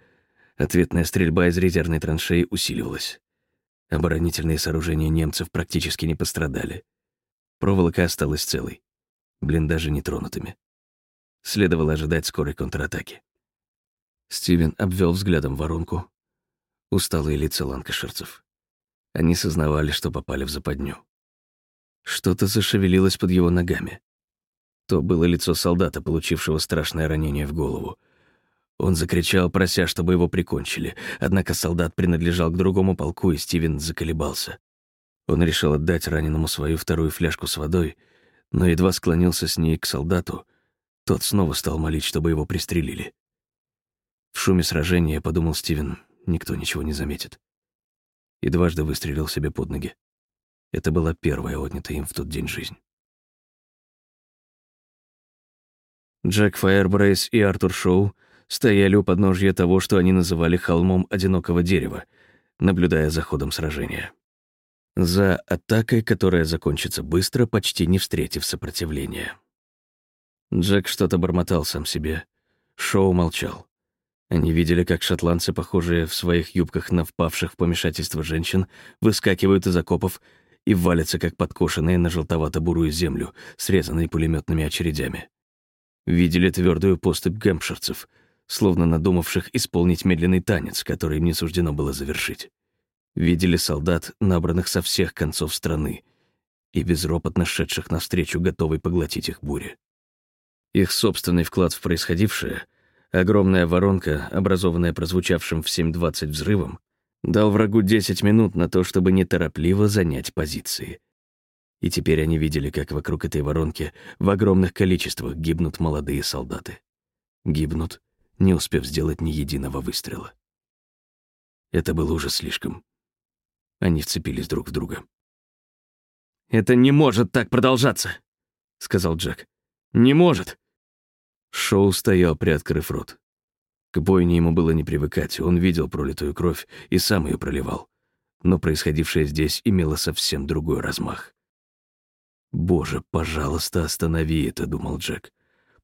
Ответная стрельба из резервной траншеи усиливалась. Оборонительные сооружения немцев практически не пострадали. Проволока осталась целой, блиндажи нетронутыми. Следовало ожидать скорой контратаки. Стивен обвел взглядом воронку. Усталые лица ланкаширцев. Они сознавали, что попали в западню. Что-то зашевелилось под его ногами. То было лицо солдата, получившего страшное ранение в голову. Он закричал, прося, чтобы его прикончили. Однако солдат принадлежал к другому полку, и Стивен заколебался. Он решил отдать раненому свою вторую фляжку с водой, но едва склонился с ней к солдату, тот снова стал молить, чтобы его пристрелили. В шуме сражения, подумал Стивен, никто ничего не заметит. И дважды выстрелил себе под ноги. Это была первая отнятая им в тот день жизнь. Джек Фаербрейс и Артур Шоу стояли у подножья того, что они называли холмом одинокого дерева, наблюдая за ходом сражения. За атакой, которая закончится быстро, почти не встретив сопротивления. Джек что-то бормотал сам себе. Шоу молчал. Они видели, как шотландцы, похожие в своих юбках на впавших в помешательство женщин, выскакивают из окопов и валятся, как подкошенные на желтовато-бурую землю, срезанные пулеметными очередями. Видели твердую поступь гэмпширцев, словно надумавших исполнить медленный танец, который им не суждено было завершить. Видели солдат, набранных со всех концов страны, и безропотно шедших навстречу, готовой поглотить их бури. Их собственный вклад в происходившее, огромная воронка, образованная прозвучавшим в 7.20 взрывом, дал врагу 10 минут на то, чтобы неторопливо занять позиции. И теперь они видели, как вокруг этой воронки в огромных количествах гибнут молодые солдаты. Гибнут, не успев сделать ни единого выстрела. Это было уже слишком. Они вцепились друг в друга. «Это не может так продолжаться», — сказал Джек. «Не может. Шоу стоял, приоткрыв рот. К бойне ему было не привыкать, он видел пролитую кровь и сам ее проливал. Но происходившее здесь имело совсем другой размах. «Боже, пожалуйста, останови это», — думал Джек.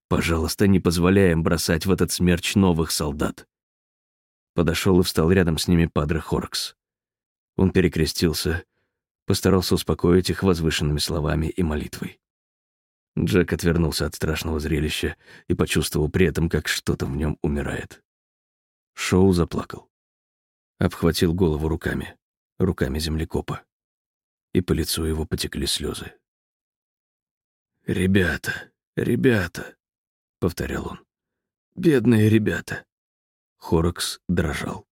«Пожалуйста, не позволяй бросать в этот смерч новых солдат». Подошел и встал рядом с ними Падре Хоркс. Он перекрестился, постарался успокоить их возвышенными словами и молитвой. Джек отвернулся от страшного зрелища и почувствовал при этом, как что-то в нем умирает. Шоу заплакал. Обхватил голову руками, руками землекопа. И по лицу его потекли слезы. «Ребята, ребята», — повторял он. «Бедные ребята». Хорокс дрожал.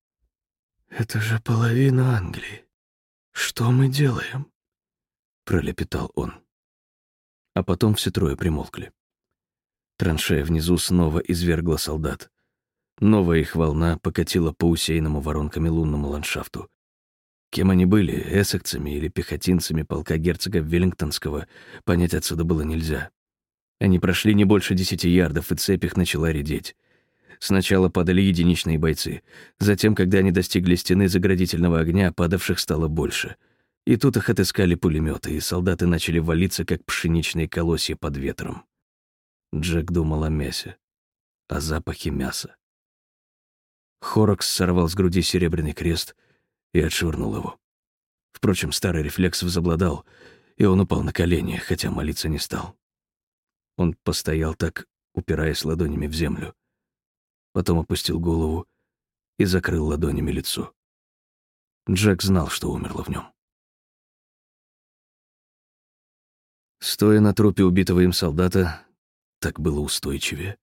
«Это же половина Англии. Что мы делаем?» — пролепетал он а потом все трое примолкли. Траншея внизу снова извергла солдат. Новая их волна покатила по усеянному воронками лунному ландшафту. Кем они были, эссекцами или пехотинцами полка герцога Веллингтонского, понять отсюда было нельзя. Они прошли не больше десяти ярдов, и цепь их начала редеть. Сначала падали единичные бойцы. Затем, когда они достигли стены заградительного огня, падавших стало больше — и тут их отыскали пулеметы, и солдаты начали валиться, как пшеничные колосья под ветром. Джек думал о мясе, о запахе мяса. Хорокс сорвал с груди серебряный крест и отшвырнул его. Впрочем, старый рефлекс возобладал, и он упал на колени, хотя молиться не стал. Он постоял так, упираясь ладонями в землю. Потом опустил голову и закрыл ладонями лицо. Джек знал, что умерло в нем. Стоя на трупе убитого им солдата, так было устойчивее.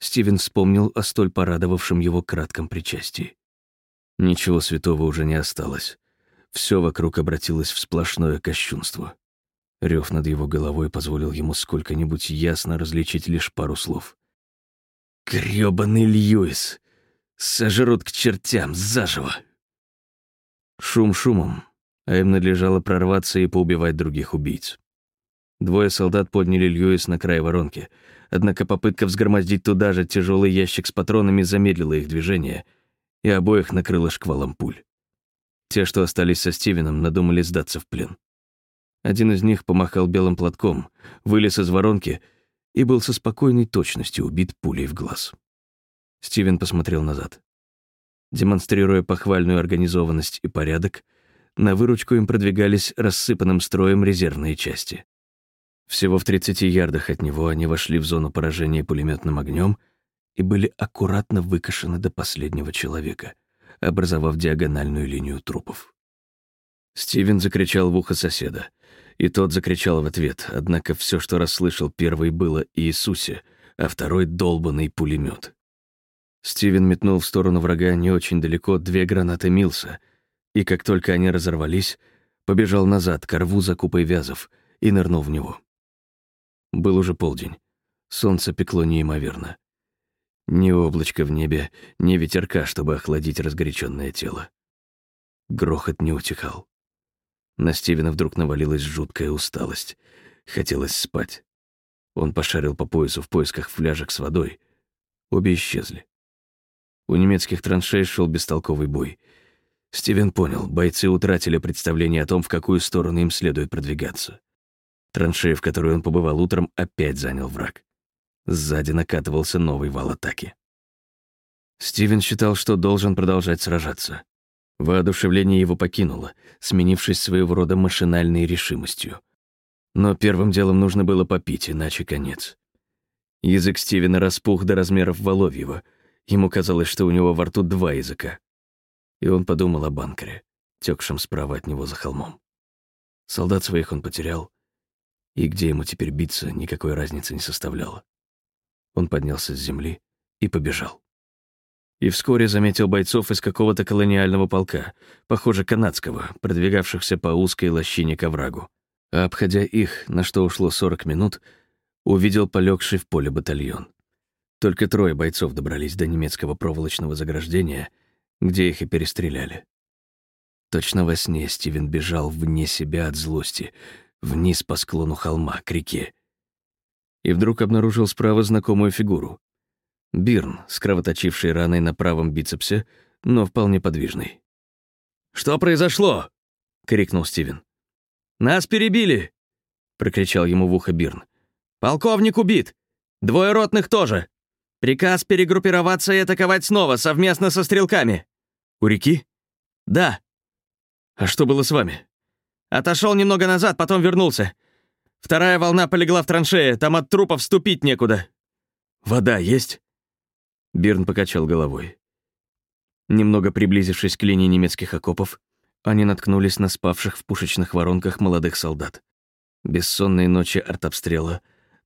Стивен вспомнил о столь порадовавшем его кратком причастии. Ничего святого уже не осталось. Все вокруг обратилось в сплошное кощунство. Рев над его головой позволил ему сколько-нибудь ясно различить лишь пару слов. «Грёбаный Льюис! Сожрут к чертям, заживо!» Шум шумом, а им надлежало прорваться и поубивать других убийц. Двое солдат подняли Льюис на край воронки. однако попытка взгромоздить туда же тяжелый ящик с патронами замедлила их движение, и обоих накрыло шквалом пуль. Те, что остались со Стивеном, надумали сдаться в плен. Один из них помахал белым платком, вылез из воронки и был со спокойной точностью убит пулей в глаз. Стивен посмотрел назад. Демонстрируя похвальную организованность и порядок, на выручку им продвигались рассыпанным строем резервные части. Всего в 30 ярдах от него они вошли в зону поражения пулеметным огнем и были аккуратно выкашены до последнего человека, образовав диагональную линию трупов. Стивен закричал в ухо соседа, и тот закричал в ответ, однако все, что расслышал первый, было Иисусе, а второй — долбанный пулемет. Стивен метнул в сторону врага не очень далеко две гранаты Милса, и как только они разорвались, побежал назад к рву за купой вязов и нырнул в него. Был уже полдень. Солнце пекло неимоверно. Ни облачка в небе, ни ветерка, чтобы охладить разгоряченное тело. Грохот не утихал. На Стивена вдруг навалилась жуткая усталость. Хотелось спать. Он пошарил по поясу в поисках фляжек с водой. Обе исчезли. У немецких траншей шел бестолковый бой. Стивен понял, бойцы утратили представление о том, в какую сторону им следует продвигаться. Траншею, в которой он побывал утром, опять занял враг. Сзади накатывался новый вал атаки. Стивен считал, что должен продолжать сражаться. Воодушевление его покинуло, сменившись своего рода машинальной решимостью. Но первым делом нужно было попить, иначе конец. Язык Стивена распух до размеров Воловьего — Ему казалось, что у него во рту два языка. И он подумал о банкере, тёкшем справа от него за холмом. Солдат своих он потерял, и где ему теперь биться, никакой разницы не составляло. Он поднялся с земли и побежал. И вскоре заметил бойцов из какого-то колониального полка, похоже, канадского, продвигавшихся по узкой лощине к оврагу. А обходя их, на что ушло 40 минут, увидел полегший в поле батальон. Только трое бойцов добрались до немецкого проволочного заграждения, где их и перестреляли. Точно во сне Стивен бежал вне себя от злости, вниз по склону холма, к реке. И вдруг обнаружил справа знакомую фигуру. Бирн, с кровоточившей раной на правом бицепсе, но вполне подвижный. «Что произошло?» — крикнул Стивен. «Нас перебили!» — прокричал ему в ухо Бирн. «Полковник убит! Двое ротных тоже!» Приказ перегруппироваться и атаковать снова, совместно со стрелками. У реки? Да. А что было с вами? Отошел немного назад, потом вернулся. Вторая волна полегла в траншее, там от трупов вступить некуда. Вода есть? Бирн покачал головой. Немного приблизившись к линии немецких окопов, они наткнулись на спавших в пушечных воронках молодых солдат. Бессонные ночи артобстрела,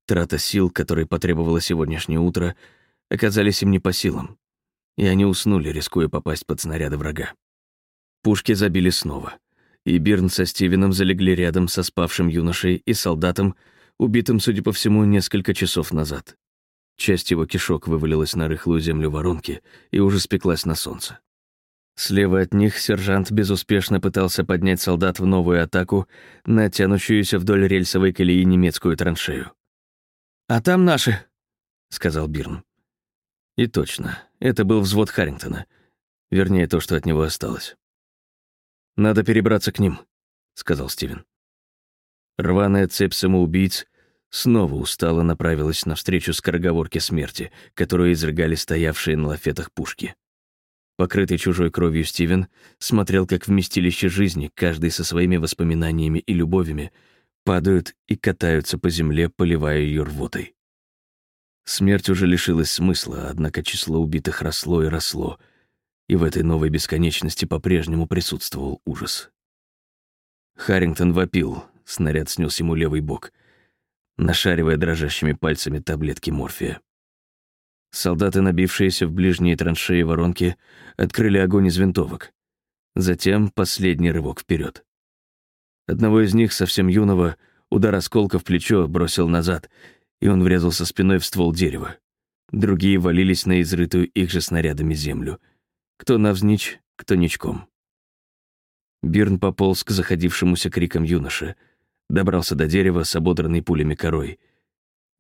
трата сил, которой потребовало сегодняшнее утро — оказались им не по силам, и они уснули, рискуя попасть под снаряды врага. Пушки забили снова, и Бирн со Стивеном залегли рядом со спавшим юношей и солдатом, убитым, судя по всему, несколько часов назад. Часть его кишок вывалилась на рыхлую землю воронки и уже спеклась на солнце. Слева от них сержант безуспешно пытался поднять солдат в новую атаку на тянущуюся вдоль рельсовой колеи немецкую траншею. «А там наши», — сказал Бирн. И точно, это был взвод Харрингтона. Вернее, то, что от него осталось. «Надо перебраться к ним», — сказал Стивен. Рваная цепь самоубийц снова устало направилась навстречу скороговорке смерти, которую изрыгали стоявшие на лафетах пушки. Покрытый чужой кровью Стивен смотрел, как вместилище жизни, каждый со своими воспоминаниями и любовями, падают и катаются по земле, поливая ее рвотой. Смерть уже лишилась смысла, однако число убитых росло и росло, и в этой новой бесконечности по-прежнему присутствовал ужас. Харрингтон вопил, снаряд снес ему левый бок, нашаривая дрожащими пальцами таблетки морфия. Солдаты, набившиеся в ближние траншеи воронки, открыли огонь из винтовок. Затем последний рывок вперед. Одного из них, совсем юного, удар осколка в плечо бросил назад — и он врезался спиной в ствол дерева. Другие валились на изрытую их же снарядами землю. Кто навзничь, кто ничком. Бирн пополз к заходившемуся крикам юноше, добрался до дерева с ободранной пулями корой.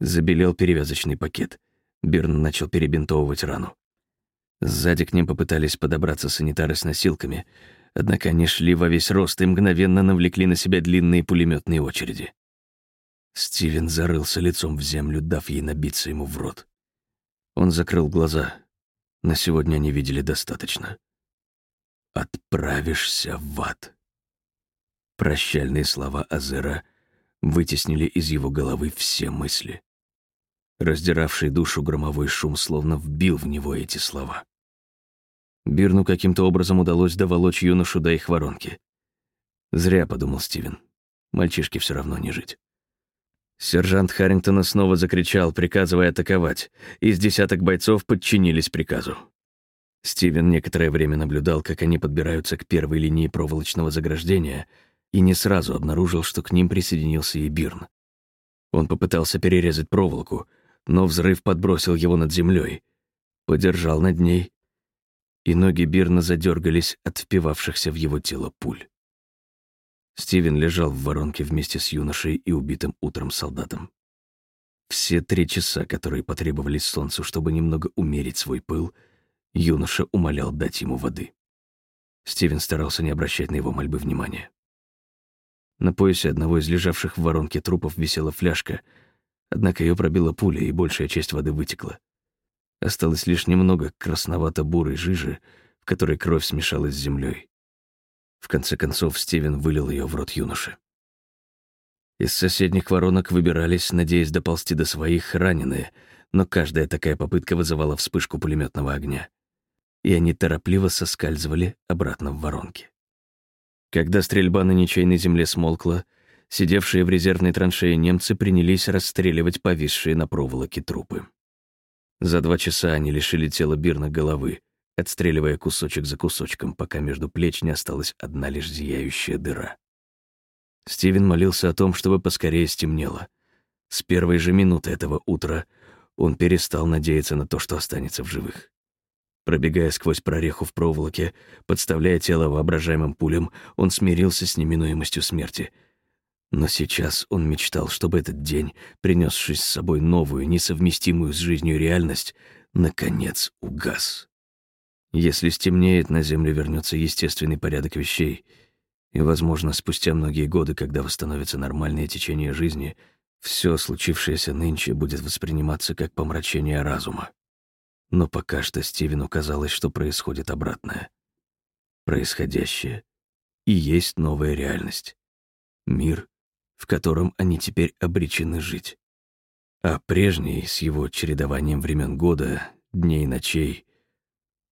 Забелел перевязочный пакет. Бирн начал перебинтовывать рану. Сзади к ним попытались подобраться санитары с носилками, однако они шли во весь рост и мгновенно навлекли на себя длинные пулеметные очереди. Стивен зарылся лицом в землю, дав ей набиться ему в рот. Он закрыл глаза. На сегодня они видели достаточно. «Отправишься в ад». Прощальные слова Азера вытеснили из его головы все мысли. Раздиравший душу громовой шум словно вбил в него эти слова. Бирну каким-то образом удалось доволочь юношу до их воронки. Зря, подумал Стивен. Мальчишке все равно не жить. Сержант Харрингтона снова закричал, приказывая атаковать. Из десяток бойцов подчинились приказу. Стивен некоторое время наблюдал, как они подбираются к первой линии проволочного заграждения, и не сразу обнаружил, что к ним присоединился и Бирн. Он попытался перерезать проволоку, но взрыв подбросил его над землей, подержал над ней, и ноги Бирна задергались от впивавшихся в его тело пуль. Стивен лежал в воронке вместе с юношей и убитым утром солдатом. Все три часа, которые потребовались солнцу, чтобы немного умерить свой пыл, юноша умолял дать ему воды. Стивен старался не обращать на его мольбы внимания. На поясе одного из лежавших в воронке трупов висела фляжка, однако ее пробила пуля, и большая часть воды вытекла. Осталось лишь немного красновато-бурой жижи, в которой кровь смешалась с землей. В конце концов, Стивен вылил ее в рот юноши. Из соседних воронок выбирались, надеясь доползти до своих, раненые, но каждая такая попытка вызывала вспышку пулеметного огня. И они торопливо соскальзывали обратно в воронки. Когда стрельба на ничейной земле смолкла, сидевшие в резервной траншее немцы принялись расстреливать повисшие на проволоке трупы. За два часа они лишили тела Бирна головы, отстреливая кусочек за кусочком, пока между плеч не осталась одна лишь зияющая дыра. Стивен молился о том, чтобы поскорее стемнело. С первой же минуты этого утра он перестал надеяться на то, что останется в живых. Пробегая сквозь прореху в проволоке, подставляя тело воображаемым пулям, он смирился с неминуемостью смерти. Но сейчас он мечтал, чтобы этот день, принесший с собой новую, несовместимую с жизнью реальность, наконец угас. Если стемнеет, на Землю вернется естественный порядок вещей, и, возможно, спустя многие годы, когда восстановится нормальное течение жизни, все случившееся нынче будет восприниматься как помрачение разума. Но пока что Стивену казалось, что происходит обратное. Происходящее и есть новая реальность. Мир, в котором они теперь обречены жить. А прежний, с его чередованием времен года, дней и ночей,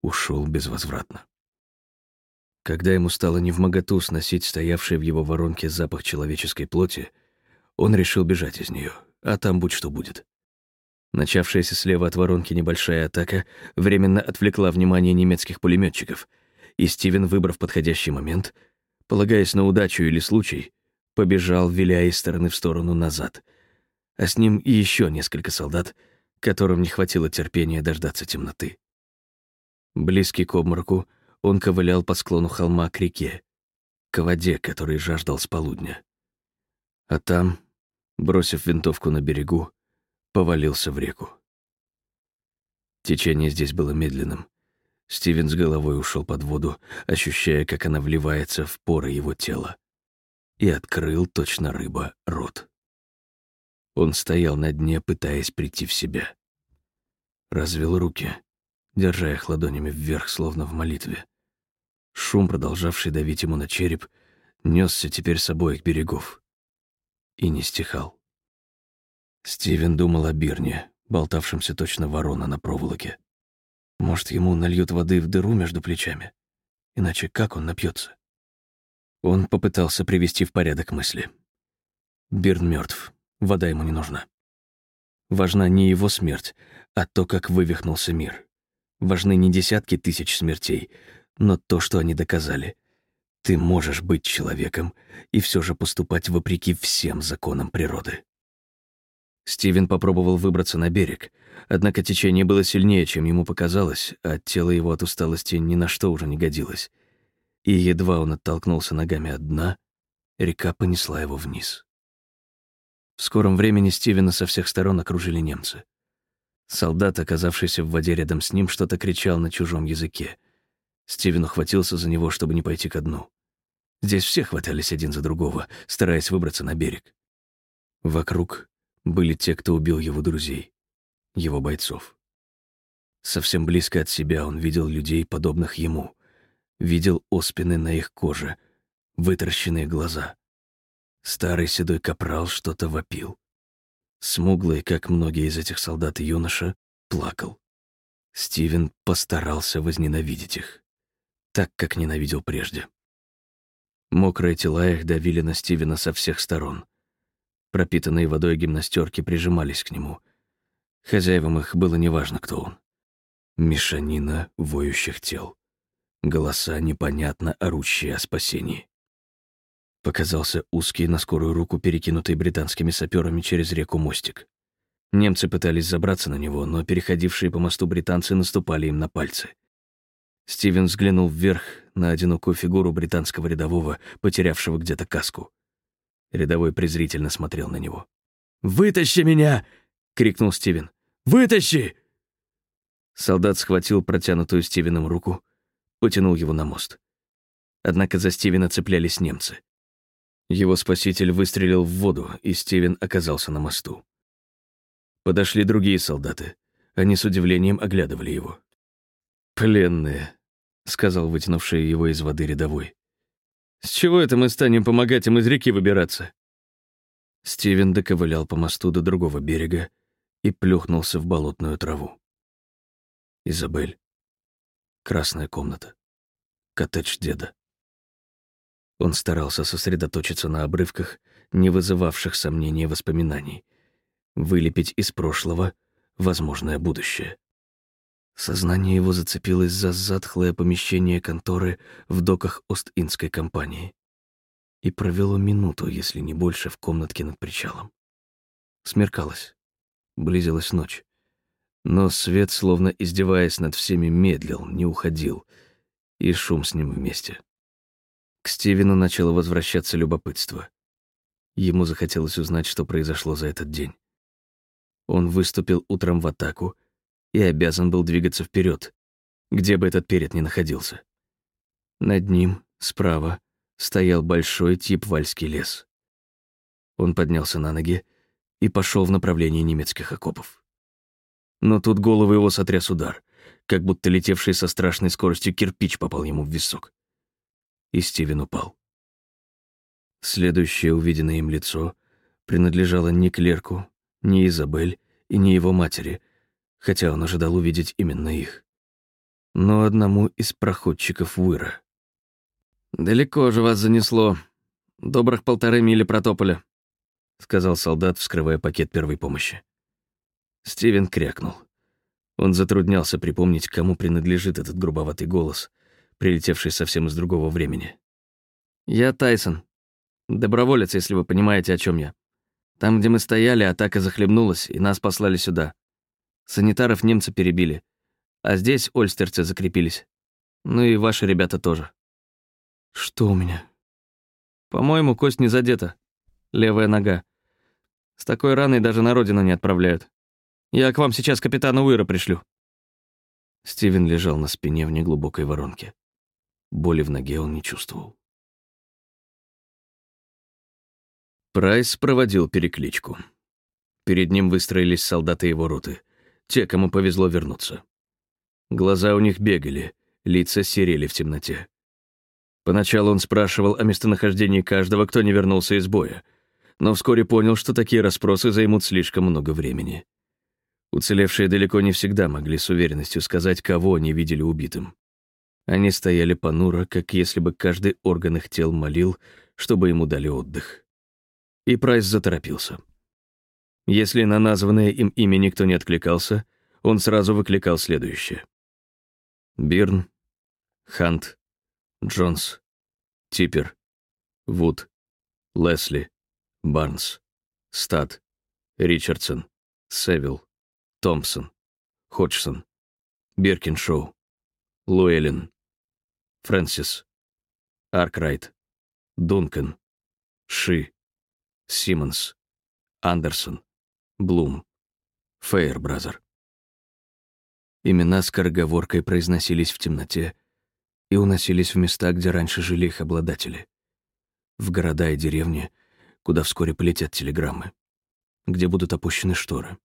ушел безвозвратно. Когда ему стало невмоготу сносить стоявший в его воронке запах человеческой плоти, он решил бежать из нее, а там будь что будет. Начавшаяся слева от воронки небольшая атака временно отвлекла внимание немецких пулеметчиков, и Стивен, выбрав подходящий момент, полагаясь на удачу или случай, побежал, виляя из стороны в сторону назад, а с ним и еще несколько солдат, которым не хватило терпения дождаться темноты. Близкий к обмороку, он ковылял по склону холма к реке, к воде, который жаждал с полудня. А там, бросив винтовку на берегу, повалился в реку. Течение здесь было медленным. Стивен с головой ушел под воду, ощущая, как она вливается в поры его тела. И открыл, точно рыба, рот. Он стоял на дне, пытаясь прийти в себя. Развел руки, держа их ладонями вверх, словно в молитве. Шум, продолжавший давить ему на череп, несся теперь с обоих берегов. И не стихал. Стивен думал о Бирне, болтавшемся точно ворона на проволоке. Может, ему нальют воды в дыру между плечами? Иначе как он напьется? Он попытался привести в порядок мысли. Бирн мертв, вода ему не нужна. Важна не его смерть, а то, как вывихнулся мир. Важны не десятки тысяч смертей, но то, что они доказали. Ты можешь быть человеком и все же поступать вопреки всем законам природы. Стивен попробовал выбраться на берег, однако течение было сильнее, чем ему показалось, а тело его от усталости ни на что уже не годилось. И едва он оттолкнулся ногами от дна, река понесла его вниз. В скором времени Стивена со всех сторон окружили немцы. Солдат, оказавшийся в воде рядом с ним, что-то кричал на чужом языке. Стивен ухватился за него, чтобы не пойти ко дну. Здесь все хватались один за другого, стараясь выбраться на берег. Вокруг были те, кто убил его друзей, его бойцов. Совсем близко от себя он видел людей, подобных ему. Видел оспины на их коже, вытаращенные глаза. Старый седой капрал что-то вопил. Смуглый, как многие из этих солдат юноша, плакал. Стивен постарался возненавидеть их, так, как ненавидел прежде. Мокрые тела их давили на Стивена со всех сторон. Пропитанные водой гимнастерки прижимались к нему. Хозяевам их было неважно, кто он. Мешанина воющих тел. Голоса непонятно орущие о спасении. Показался узкий на скорую руку, перекинутый британскими саперами через реку мостик. Немцы пытались забраться на него, но переходившие по мосту британцы наступали им на пальцы. Стивен взглянул вверх на одинокую фигуру британского рядового, потерявшего где-то каску. Рядовой презрительно смотрел на него. «Вытащи меня!» — крикнул Стивен. «Вытащи!» Солдат схватил протянутую Стивеном руку, потянул его на мост. Однако за Стивена цеплялись немцы. Его спаситель выстрелил в воду, и Стивен оказался на мосту. Подошли другие солдаты. Они с удивлением оглядывали его. «Пленные», — сказал вытянувший его из воды рядовой. «С чего это мы станем помогать им из реки выбираться?» Стивен доковылял по мосту до другого берега и плюхнулся в болотную траву. Изабель. Красная комната. Коттедж деда. Он старался сосредоточиться на обрывках, не вызывавших сомнений воспоминаний. Вылепить из прошлого возможное будущее. Сознание его зацепилось за затхлое помещение конторы в доках Ост-Индской компании и провело минуту, если не больше, в комнатке над причалом. Смеркалось. Близилась ночь. Но свет, словно издеваясь над всеми, медлил, не уходил, и шум с ним вместе. К Стивену начало возвращаться любопытство. Ему захотелось узнать, что произошло за этот день. Он выступил утром в атаку и обязан был двигаться вперед, где бы этот перед ни находился. Над ним, справа, стоял большой тип вальский лес. Он поднялся на ноги и пошел в направлении немецких окопов. Но тут голову его сотряс удар, как будто летевший со страшной скоростью кирпич попал ему в висок. И Стивен упал. Следующее увиденное им лицо принадлежало не клерку, не Изабель и не его матери, хотя он ожидал увидеть именно их, но одному из проходчиков Уира. «Далеко же вас занесло. Добрых полторы мили протополя», — сказал солдат, вскрывая пакет первой помощи. Стивен крякнул. Он затруднялся припомнить, кому принадлежит этот грубоватый голос, прилетевший совсем из другого времени. «Я Тайсон. Доброволец, если вы понимаете, о чем я. Там, где мы стояли, атака захлебнулась, и нас послали сюда. Санитаров немцы перебили, а здесь ольстерцы закрепились. Ну и ваши ребята тоже». «Что у меня?» «По-моему, кость не задета. Левая нога. С такой раной даже на родину не отправляют. Я к вам сейчас капитана Уира пришлю». Стивен лежал на спине в неглубокой воронке. Боли в ноге он не чувствовал. Прайс проводил перекличку. Перед ним выстроились солдаты его роты, те, кому повезло вернуться. Глаза у них бегали, лица серели в темноте. Поначалу он спрашивал о местонахождении каждого, кто не вернулся из боя, но вскоре понял, что такие расспросы займут слишком много времени. Уцелевшие далеко не всегда могли с уверенностью сказать, кого они видели убитым. Они стояли понуро, как если бы каждый орган их тел молил, чтобы ему дали отдых. И Прайс заторопился. Если на названное им имя никто не откликался, он сразу выкликал следующее. Бирн, Хант, Джонс, Типпер, Вуд, Лесли, Барнс, Стад, Ричардсон, Севилл, Томпсон, Ходжсон, Биркиншоу, Луэллен, Фрэнсис, Аркрайт, Дункан, Ши, Симмонс, Андерсон, Блум, Фейербразер. Имена скороговоркой произносились в темноте и уносились в места, где раньше жили их обладатели. В города и деревни, куда вскоре полетят телеграммы, где будут опущены шторы,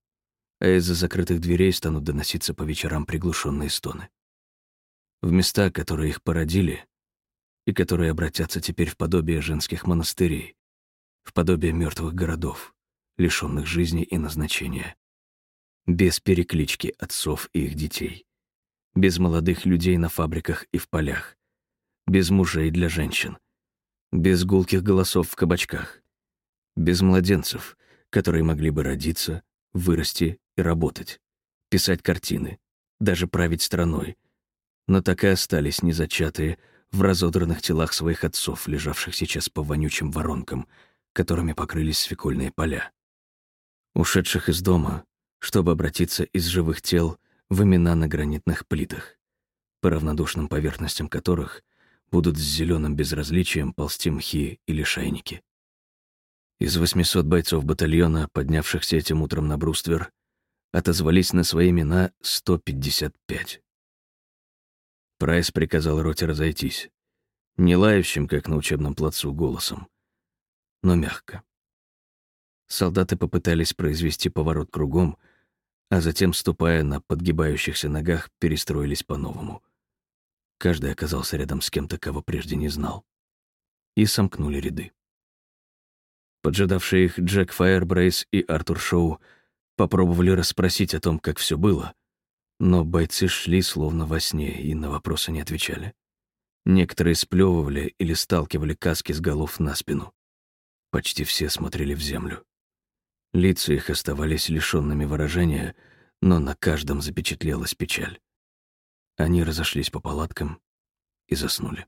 а из-за закрытых дверей станут доноситься по вечерам приглушенные стоны. В места, которые их породили, и которые обратятся теперь в подобие женских монастырей, в подобие мертвых городов, лишенных жизни и назначения. Без переклички отцов и их детей, без молодых людей на фабриках и в полях, без мужей для женщин, без гулких голосов в кабачках, без младенцев, которые могли бы родиться, вырасти и работать, писать картины, даже править страной, но так и остались незачатые в разодранных телах своих отцов, лежавших сейчас по вонючим воронкам, которыми покрылись свекольные поля. Ушедших из дома, чтобы обратиться из живых тел в имена на гранитных плитах, по равнодушным поверхностям которых будут с зеленым безразличием ползти мхи или шайники. Из 800 бойцов батальона, поднявшихся этим утром на бруствер, отозвались на свои имена 155. Прайс приказал роте разойтись, не лающим, как на учебном плацу, голосом, но мягко. Солдаты попытались произвести поворот кругом, а затем, ступая на подгибающихся ногах, перестроились по-новому. Каждый оказался рядом с кем-то, кого прежде не знал. И сомкнули ряды. Поджидавшие их Джек Фаербрейс и Артур Шоу попробовали расспросить о том, как все было, но бойцы шли словно во сне и на вопросы не отвечали. Некоторые сплевывали или сталкивали каски с голов на спину. Почти все смотрели в землю. Лица их оставались лишенными выражения, но на каждом запечатлелась печаль. Они разошлись по палаткам и заснули.